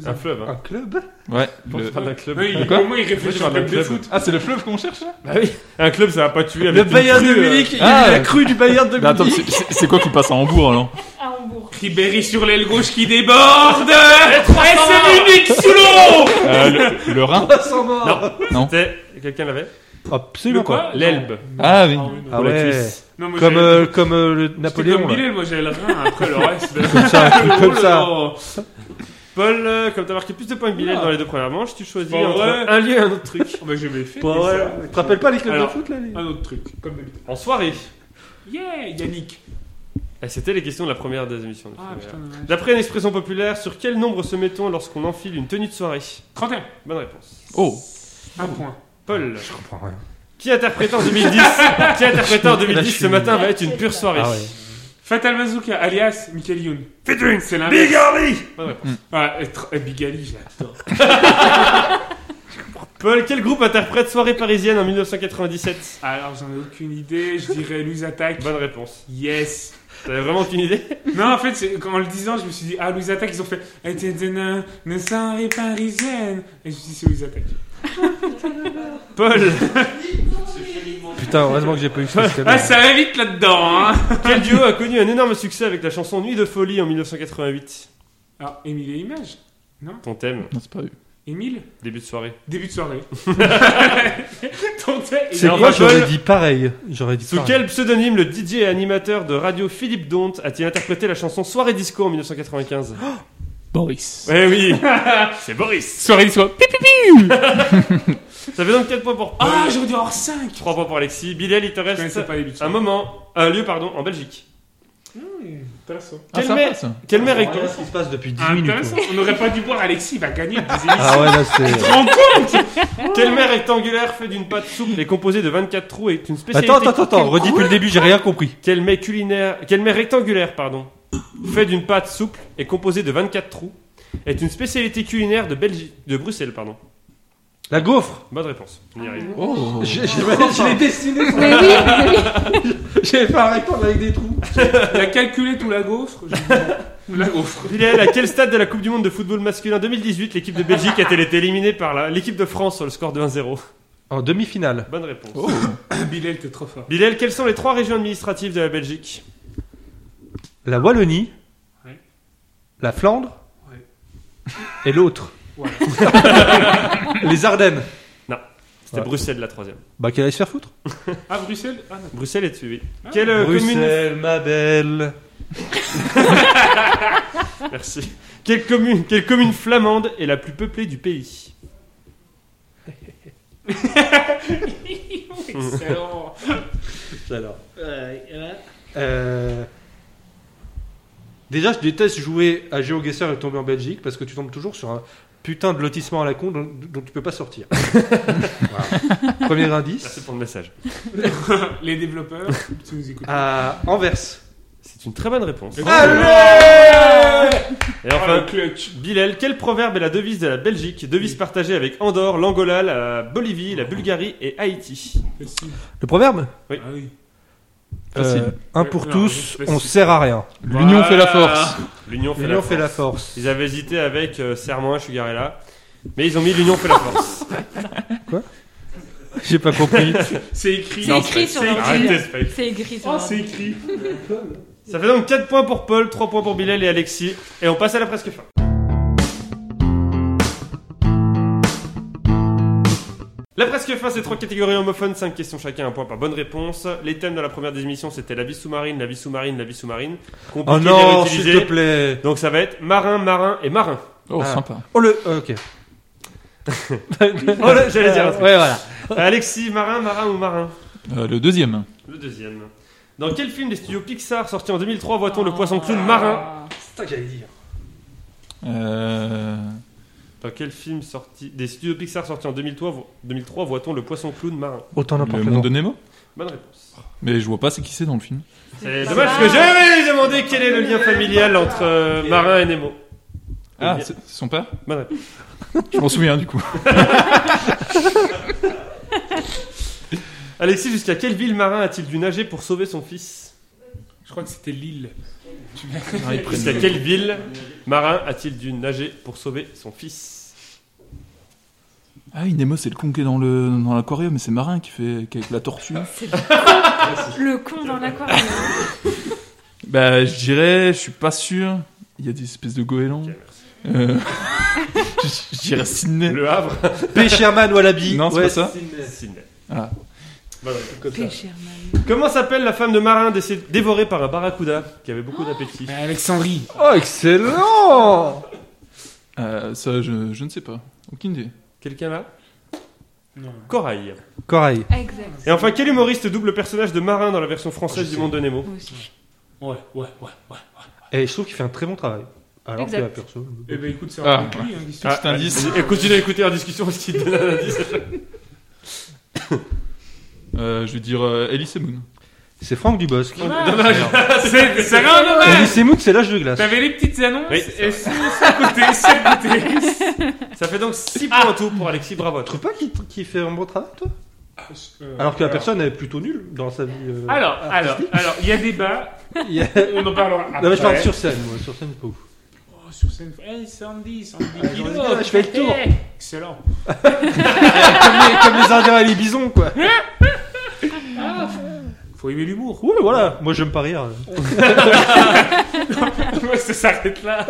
Un fleuve, hein. Un club Ouais. Le- club. Oui, Quoi au moins il réfléchit je parle club foot. Ah, c'est le fleuve qu'on cherche là Bah oui, un club ça va pas tuer Le avec une Bayern de crue, euh, Munich, il Ah, la crue du Bayern de Mais attends, Munich. c'est- c'est quoi qui passe à Hambourg alors À Hambourg. Ribéry sur l'aile gauche qui déborde. Et c'est Munich sous l'eau. euh, le, le Rhin 300 morts Non. Non. C'était. Quelqu'un l'avait Absolument Le quoi pas. L'Elbe. Ah oui. Ah oui. Ah la ouais. cuisse. Non, moi, Comme, euh, comme euh, le Napoléon. comme là. Bilal, moi j'avais le rein, après le [LAUGHS] reste. Comme ça, comme [LAUGHS] ça. Oh Paul, euh, comme t'as marqué plus de points que Bilal Ah. dans les deux premières manches, tu choisis Pas entre vrai. un lieu et un autre truc. [LAUGHS] Oh, bah, je l'ai fait. Pas mais vrai. ça- Tu te rappelles pas les clubs Alors, de foot là les- Un autre truc, comme d'habitude. En soirée. Yeah, Yannick. Et C'était les questions de la première des émissions. de Ah putain. D'après une expression populaire, sur quel nombre se met-on lorsqu'on enfile une tenue de soirée? 31. Bonne réponse. Oh. Un point. Paul, Je comprends rien. qui interprétait en 2010 Qui interprétait en 2010 Là, je ce matin va être une pure soirée Ah ouais. Fatal Bazooka, alias Michael Youn. Featuring C'est l'inverse. Big Ali Bonne réponse. Ah, et tr- et Big Ali, je l'adore. [LAUGHS] Paul, quel groupe interprète Soirée parisienne en 1997 Alors, j'en ai aucune idée. Je dirais Louise Attack. Bonne réponse. Yes. T'avais vraiment aucune idée? Non, en fait, c'est- en le disant, je me suis dit, ah, Louise Attack, ils ont fait, était de ne, ne soirée parisienne. Et je me suis dit, c'est Louise Attack. [LAUGHS] Paul, Putain, heureusement que j'ai pas eu ça. Ah, ça va vite là-dedans, hein. quel duo a connu un énorme succès avec la chanson Nuit de folie en 1988 Alors, Émile et Image. Ton thème, Non, c'est pas eux. Émile, début de soirée. début de soirée. [LAUGHS] Ton thème, C'est quoi J'aurais dit pareil. J'aurais dit Sous pareil. quel pseudonyme le DJ et animateur de radio Philippe Dont a-t-il interprété la chanson Soirée Disco en 1995 [GASPS] Boris. Eh oui [LAUGHS] C'est Boris Soirée disco. [LAUGHS] Ça fait donc 4 points pour Paul, Ah, j'aurais dû avoir 5. 3 points pour Alexis. Bilal, il te reste connaissais pas les buts. un moment, un lieu, pardon, en Belgique. Intéressant. Ah, Quelle sympa mer- ça. Quelle mer est... Regarde ce qui se passe depuis 10 minutes. Intéressant. On n'aurait pas dû boire Alexis, il va gagner des émissions. Ah ouais, là c'est. [LAUGHS] Rends compte [LAUGHS] Quelle mer rectangulaire fait d'une pâte souple et composée de 24 trous est une spécialité... Attends, attends, attends, redis depuis le début, j'ai rien compris. Quelle mer culinaire... Quelle mer rectangulaire, pardon, fait d'une pâte souple et composée de 24 trous est une spécialité culinaire de Belgique... de Bruxelles, pardon. La gaufre Bonne réponse. On y arrive. Oh. Je, je- [LAUGHS] je l'ai dessiné. Mais oui, mais oui. [LAUGHS] J'ai fait un rectangle avec des trous. Il a calculé tout la gaufre. La gaufre. Bilal, à quel stade de la Coupe du Monde de football masculin 2018 l'équipe de Belgique a-t-elle été éliminée par la- l'équipe de France sur le score de 1-0 En demi-finale. Bonne réponse. Oh. [COUGHS] Bilal, t'es trop fort. Bilal, quelles sont les trois régions administratives de la Belgique? La Wallonie. La Flandre. Et l'autre. Voilà. Les Ardennes. C'était Ouais. Bruxelles la troisième. Bah, qu'elle aille se faire foutre. Ah, Bruxelles Ah, non. Bruxelles est dessus, oui. Ah. Quelle euh, commune Bruxelles, ma belle. [LAUGHS] Merci. Quelle commune, quelle commune flamande est la plus peuplée du pays? [LAUGHS] Excellent. [LAUGHS] J'adore. Euh... Déjà, je déteste jouer à GeoGuessr et tomber en Belgique parce que tu tombes toujours sur un, putain de lotissement à la con dont, dont tu peux pas sortir. [LAUGHS] Voilà. Premier indice. Merci pour le message. [LAUGHS] Les développeurs, si vous écoutez. À Anvers. C'est une très bonne réponse. Allez Et Oh, enfin, le clutch. Bilal, quel proverbe est la devise de la Belgique? Devise partagée avec Andorre, l'Angola, la Bolivie, la Bulgarie et Haïti. Le proverbe? Oui. Ah oui. Euh, Un pour Non, tous, on sert à rien. L'union fait la force. L'union fait, la fait la force. Ils avaient hésité avec euh, Serre-moi, Sugarella. Mais ils ont mis l'union fait la force. [LAUGHS] J'ai pas compris. [LAUGHS] C'est écrit. C'est écrit sur c'est écrit. C'est écrit sur Oh, c'est écrit. Ça fait donc 4 points pour Paul, 3 points pour Bilal et Alexis. Et on passe à la presque fin. La presque fin, c'est trois catégories homophones, 5 questions chacun, un point par bonne réponse. Les thèmes de la première des émissions, c'était la vie sous-marine, la vie sous-marine, la vie sous-marine. Oh Compliqué de les non, s'il réutiliser. te plaît. Donc ça va être marin, marin et marin. Oh, Ah. sympa. Oh le. euh, ok. [LAUGHS] Oh là, j'allais dire un truc. Ouais, voilà. Alexis, marin, marin ou marin Euh, le deuxième. Le deuxième. Dans quel film des studios Pixar sorti en 2003 voit-on le poisson clown marin C'est ça que j'allais dire. Euh... Dans quel film sorti des studios Pixar sorti en 2003, vo- 2003 voit-on le poisson clown marin? Autant Le n'importe monde de Nemo? Bonne réponse. Mais je vois pas c'est qui c'est dans le film? C'est dommage parce que j'avais demandé quel est le lien familial entre euh, Marin et Nemo. Ah, bien. c'est son père? Bonne réponse. Je m'en souviens du coup. [LAUGHS] Alexis, jusqu'à quelle ville Marin a-t-il dû nager pour sauver son fils? Crois que c'était Lille. Ah, Jusqu'à quelle ville Marin a-t-il dû nager pour sauver son fils? Ah oui, Nemo c'est le con qui est dans le dans l'aquarium, mais c'est Marin qui fait qui est avec la tortue. [LAUGHS] Le con dans l'aquarium. Bah, je dirais, je suis pas sûr. Il y a des espèces de goélands. Euh, [LAUGHS] je je dirais Sydney. Le Havre P. Sherman Wallaby. Non, c'est Ouais, pas ça. Sydney. Ah. Bonne réponse. comme ça. Comment s'appelle la femme de Marin dévorée par un barracuda qui avait beaucoup d'appétit Euh, Alexandrie. Oh, excellent Euh, ça, je, je ne sais pas. Aucune idée. Quelqu'un là? Non. Corail. Corail. Exact. Et enfin, quel humoriste double le personnage de Marin dans la version française du monde de Nemo? Moi aussi. Ouais, ouais, ouais, ouais. Et je trouve qu'il fait un très bon travail. Alors Exact. que la personne. Eh ben écoute, c'est Ah. un compris, hein, qu'est-ce que Ah, Petit indice. Et continue à écouter leur discussion parce qu'il te donne un indice. [LAUGHS] Euh, je vais dire euh, Elise Moon. C'est Franck Dubosc. Dommage. [LAUGHS] C'est c'est rien dommage. Elise Moon, c'est l'âge de glace. T'avais les petites annonces Oui, et c'est c'est à côté, c'est à côté. [LAUGHS] Ça fait donc 6 points en tout pour Alexis, bravo. Tu trouves pas qu'il qu'il fait un bon travail, toi? Euh, Alors que la personne est plutôt nulle dans sa vie. euh, Alors, alors, artistique. alors, il y a débat, [LAUGHS] Il y a- on en parlera après. Non, mais je parle sur scène, moi. Sur scène, pas ouf. Oh, sur scène, hey, Sandy, Sandy j'en ai Kilo, dit, je fais le tour. hey, Excellent. comme, les, comme les Indiens et les bisons, quoi. Faut aimer l'humour. Ouais, voilà. Moi, j'aime pas rire. [LAUGHS] Ça s'arrête là.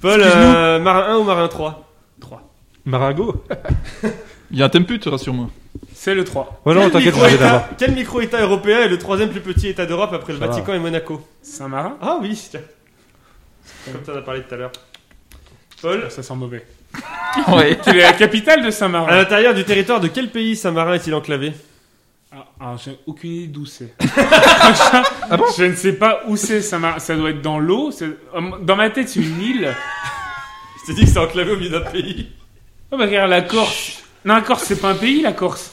Paul, euh, Marin 1 ou Marin 3 3. Maringo Il y a un temple, rassure-moi. C'est le 3. Ouais, non, quel, t'inquiète, micro micro-État européen est le troisième plus petit État d'Europe après le Ça va. Vatican et Monaco? Saint-Marin Ah oui, tiens. Comme tu en as parlé tout à l'heure. Paul, Ça sent mauvais. Ouais. Quelle est la capitale de à Saint-Marin l'intérieur du territoire de quel pays Saint-Marin est-il enclavé? Ah, ah, j'ai aucune idée d'où c'est. [LAUGHS] [LAUGHS] Ah bon Je ne sais pas où c'est Saint-Marin. Ça doit être dans l'eau. c'est- Dans ma tête, c'est une île. [LAUGHS] Je t'ai dit que c'est enclavé au milieu d'un pays. Oh, bah, regarde, la Corse. Non, la Corse, c'est pas un pays, la Corse.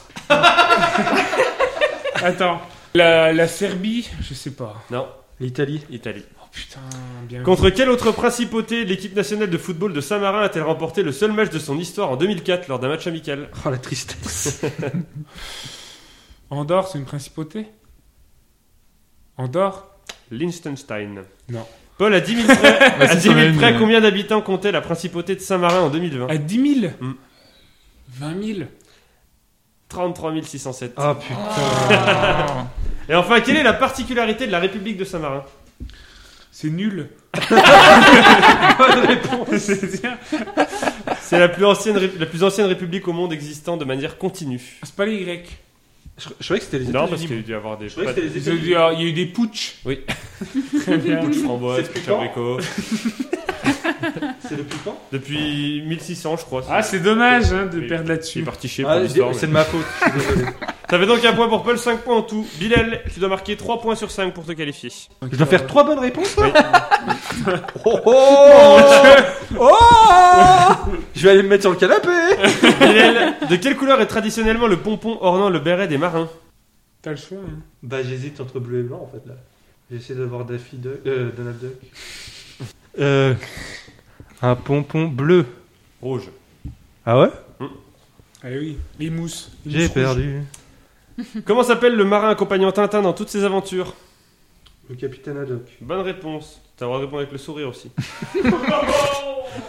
Attends. La, la Serbie, je sais pas. Non, L'Italie. Italie. Oh putain, bien vu. Contre quelle autre principauté l'équipe nationale de football de Saint-Marin a-t-elle remporté le seul match de son histoire en 2004 lors d'un match amical? Oh, la tristesse. Andorre, c'est une principauté? Andorre? Liechtenstein. Non. Paul, à 10 000 près, [LAUGHS] Ouais, à si, 10 ça 000 va une, près combien d'habitants comptait la principauté de Saint-Marin en 2020 À 10 000 Hmm. 20 000 33 607. Ah, putain. [LAUGHS] Et enfin, quelle est la particularité de la République de Saint-Marin? C'est nul. [LAUGHS] C'est. C'est la plus ancienne ré- la plus ancienne république au monde existant de manière continue. C'est pas les Grecs. Je, je croyais que c'était les Non, parce qu'il y a dû y avoir des Je croyais que c'était les Ils ont États-Unis. dû avoir- Il y a eu des putsch. Oui. [LAUGHS] Très bien. Putsch framboise, putsch abricot. [LAUGHS] [LAUGHS] C'est depuis quand Depuis 1600, je crois. Ah, c'est dommage hein, de perdre Je suis là-dessus. parti chier Ah. C'est mais- de ma faute. je suis désolé. [LAUGHS] Ça fait donc un point pour Paul, 5 points en tout. Bilal, tu dois marquer 3 points sur 5 pour te qualifier. Je dois faire trois bonnes réponses Oui. [LAUGHS] Oh, oh Oh Je vais aller me mettre sur le canapé Bilal, de quelle couleur est traditionnellement le pompon ornant le béret des marins T'as le choix. hein. Bah j'hésite entre bleu et blanc en fait là. J'essaie d'avoir Daffy Duck, euh, Donald Duck. Euh, un pompon bleu. Rouge. Ah ouais Ah oui, les mousses. Les J'ai mousses perdu. Comment s'appelle le marin accompagnant Tintin dans toutes ses aventures? Le capitaine Haddock. Bonne réponse. T'as le droit de répondre avec le sourire aussi. [LAUGHS]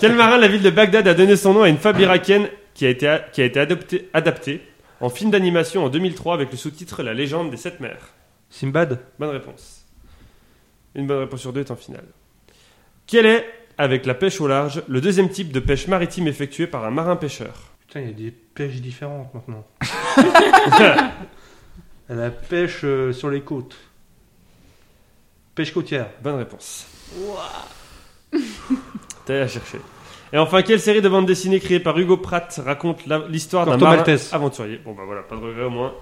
Quel marin de la ville de Bagdad a donné son nom à une fable irakienne qui a été, qui a été adoptée- adaptée en film d'animation en 2003 avec le sous-titre La légende des sept mers? Simbad? Bonne réponse. Une bonne réponse sur deux est en finale. Quel est, avec la pêche au large, le deuxième type de pêche maritime effectué par un marin pêcheur Putain, il y a des pêches différentes maintenant. [LAUGHS] [LAUGHS] La pêche euh, sur les côtes. Pêche côtière. Bonne réponse. T'as à chercher. Et enfin, quelle série de bandes dessinées créée par Hugo Pratt raconte l'histoire d'un Corto marin Maltese. aventurier? Bon bah voilà, pas de regret au moins.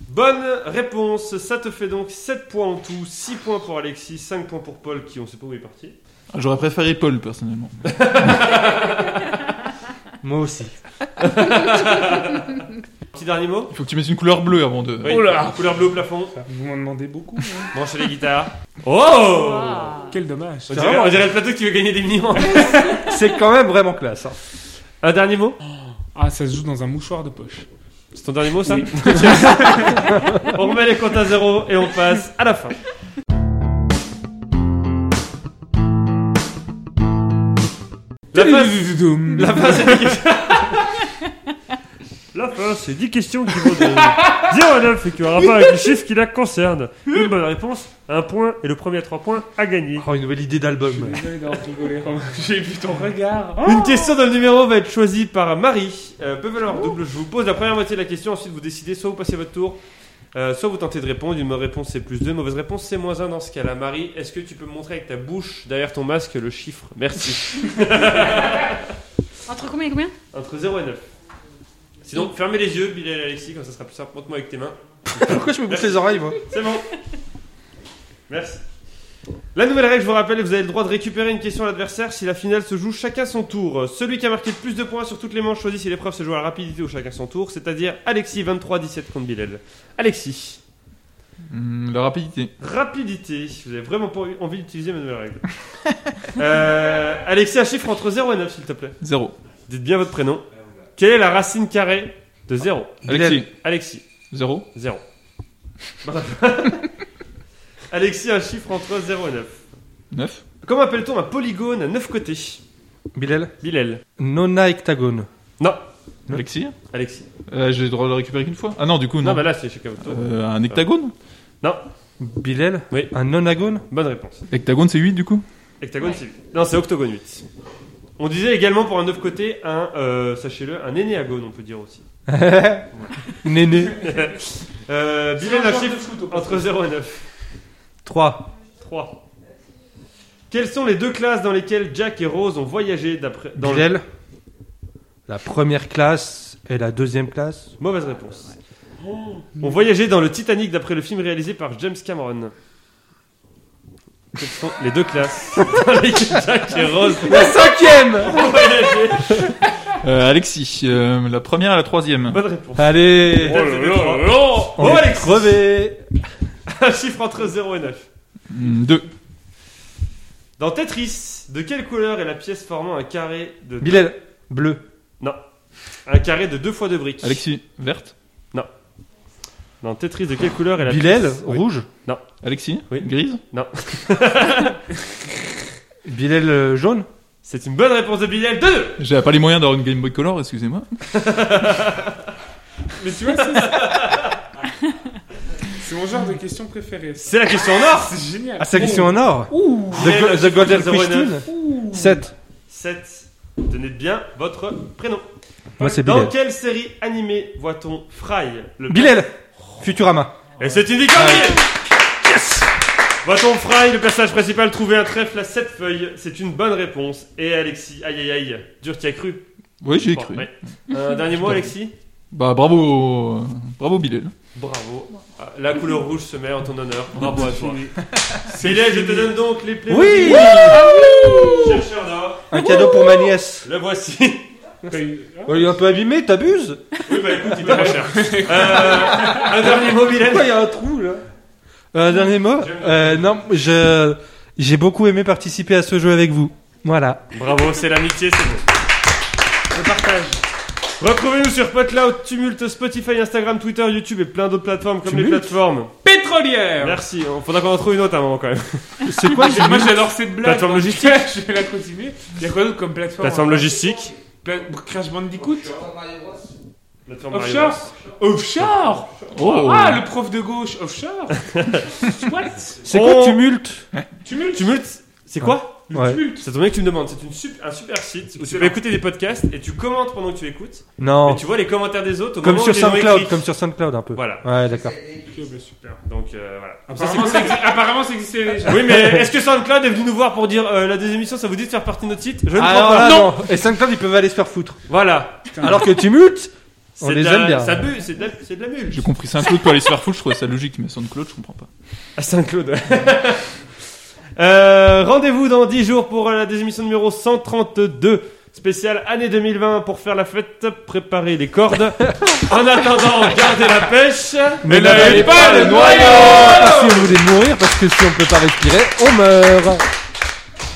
Bonne réponse, ça te fait donc 7 points en tout, 6 points pour Alexis, 5 points pour Paul qui on sait pas où il est parti? J'aurais préféré Paul, personnellement. [LAUGHS] Moi aussi. [LAUGHS] Petit dernier mot Il faut que tu mettes une couleur bleue avant de. Oui, Oh là Couleur bleue au plafond, Vous m'en demandez beaucoup. hein. branchez les guitares. Oh Waouh. Quel dommage. on dirait, on dirait le plateau qui veut gagner des millions. [LAUGHS] C'est quand même vraiment classe. hein. Un dernier mot Ah, ça se joue dans un mouchoir de poche. C'est ton dernier mot ça Oui. On remet les comptes à zéro et on passe à la fin. La fin, c'est 10 questions. La fin, c'est 10 questions qui vont de 0 à 9 et qui un rapport avec les chiffres qui la concernent. Une bonne réponse, un point et le premier à 3 points à gagner. Oh, une nouvelle idée d'album. Désolé d'avoir rigolé. [LAUGHS] J'ai vu ton regard. Oh Une question dans le numéro va être choisie par Marie. Euh, peut valoir double. Je vous pose la première moitié de la question, ensuite vous décidez soit vous passez votre tour, euh, soit vous tentez de répondre. Une bonne réponse c'est plus 2, une mauvaise réponse c'est moins 1 dans ce cas-là. Marie, est-ce que tu peux me montrer avec ta bouche derrière ton masque le chiffre? Merci. [LAUGHS] Entre combien et combien? Entre 0 et 9. Sinon, fermez les yeux, Bilal et Alexis, comme ça sera plus simple. Montre-moi avec tes mains. [LAUGHS] Pourquoi je me bouche les oreilles, moi? C'est bon. Merci. La nouvelle règle, je vous rappelle, vous avez le droit de récupérer une question à l'adversaire si la finale se joue chacun son tour. Celui qui a marqué le plus de points sur toutes les manches choisit si l'épreuve se joue à la rapidité ou chacun son tour, c'est-à-dire Alexis 23-17 contre Bilal. Alexis, Hmm, la rapidité. rapidité. Vous avez vraiment pas envie d'utiliser ma nouvelle règle. [LAUGHS] Euh, Alexis, un chiffre entre 0 et 9, s'il te plaît. Zéro. Dites bien votre prénom. Quelle est la racine carrée de 0 Alexis. Alexis, Zéro. 0. [LAUGHS] Alexis, un chiffre entre 0 et 9. Neuf. Comment appelle-t-on un polygone à 9 côtés? Bilal Bilal. Nona hectagone. Non. Non. Alexis? Alexis. Euh, J'ai le droit de le récupérer qu'une fois? Ah non, du coup, Non, non. bah là, c'est chacun votre tour. Euh, un hectagone Bilal Oui. Un nonagone? Bonne réponse. Hectagone, c'est 8 du coup? Hectagone, c'est 8. Non, c'est octogone 8. On disait également pour un 9 côtés, un, euh, sachez-le, un énéagone, on peut dire aussi. [LAUGHS] Néné. [LAUGHS] Euh, Bilal, un chiffre entre 0 et 9. 3. 3. Quelles sont les deux classes dans lesquelles Jack et Rose ont voyagé d'après. Dans le- Bilal La première classe et la deuxième classe Mauvaise réponse. On voyageait dans le Titanic d'après le film réalisé par James Cameron. Quelles sont les deux classes [LAUGHS] dans lesquelles Jack et Rose La cinquième ont [LAUGHS] voyagé? Euh, Alexis. euh, la première et la troisième. Bonne réponse. Allez Oh là là là là Alexis crevé Un chiffre entre 0 et 9. Hmm, Deux. Dans Tetris, de quelle couleur est la pièce formant un carré de Bilal Bleu. un carré de deux fois deux briques Alexis. Verte. Dans Tetris, de quelle couleur est la Bilal pièce? Rouge. Alexis. Oui. Grise. [LAUGHS] Bilal euh, jaune. C'est une bonne réponse de Bilal. 2 J'avais pas les moyens d'avoir une Game Boy Color, excusez-moi. [LAUGHS] Mais tu vois, c'est C'est mon genre de question préférée. C'est la question en or C'est génial. Ah, c'est la question en or Ouh. The, Go- Golden entre 0 et 9. Question 7. 7. Tenez bien votre prénom. Moi, c'est Dans Bilal. quelle série animée voit-on Fry le Bilal Futurama. Et c'est une victoire Yes Voit-on Fry, le personnage principal, trouver un trèfle à 7 feuilles? C'est une bonne réponse. Et Alexis, aïe aïe aïe, dur t'y as cru? Oui, j'ai Bon, cru. ouais. Un dernier [LAUGHS] mot, Alexis? Bah bravo, euh, bravo Bilal. Bravo. Ah, La couleur rouge se met en ton honneur. Bravo à toi. C'est [LAUGHS] Bilal, je te donne donc les plaies. Oui Chercheur d'or. Un cadeau pour ma nièce. Le voici. Ah, [LAUGHS] Oh, il est un peu abîmé, t'abuses Oui, bah écoute, il était pas cher. Euh, un dernier mot, Bilal. Pourquoi il y a un trou là Un dernier mot Euh, Non, je j'ai beaucoup aimé participer à ce jeu avec vous. Voilà. Bravo, c'est l'amitié, c'est bon. Le partage. Retrouvez-nous sur Potloud, Tumulte, Spotify, Instagram, Twitter, YouTube et plein d'autres plateformes comme les plateformes. Pétrolière Merci. On- Faudra qu'on en trouve une autre à un moment quand même. [LAUGHS] C'est quoi Moi, moi, j'adore cette blague. Plateforme donc logistique. [LAUGHS] Je vais la continuer. Il y a quoi d'autre comme plateforme Plateforme logistique. Pla- Crash Bandicoot Plateforme Offshore Mario Offshore Oh. Ah, le prof de gauche, offshore [LAUGHS] What? C'est quoi Oh. tumulte Tumulte Tumulte, c'est quoi? Le Ouais. tumulte Ça tombe bien que tu me demandes. C'est une un super site où tu peux écouter des podcasts et tu commentes pendant que tu écoutes. Non. Et tu vois les commentaires des autres au Comme moment sur où SoundCloud, comme sur SoundCloud un peu. Voilà. Ouais, d'accord. Bah, super. Donc euh, voilà. Apparemment, ça exi- apparemment, ça existait déjà. Oui, mais [LAUGHS] est-ce que SoundCloud est venu nous voir pour dire euh, la deuxième émission, ça vous dit de faire partie de notre site? Je ne Ah, crois non, pas. là, non. Et SoundCloud, ils peuvent aller se faire foutre. Voilà. Alors que tumulte, [LAUGHS] on C'est les de la- aime bien. Ça bu, c'est de la, c'est de la mule. J'ai compris Saint-Claude pour aller se faire foutre, je trouvais ça logique, mais Saint-Claude, je comprends pas. [LAUGHS] À Saint-Claude. Euh, Rendez-vous dans 10 jours pour la désémission numéro 132, spéciale année 2020 pour faire la fête, préparer les cordes. [LAUGHS] en attendant, gardez la pêche. Mais n'avalez n'avalez pas le noyau Si vous voulez mourir, parce que si on peut pas respirer, on meurt.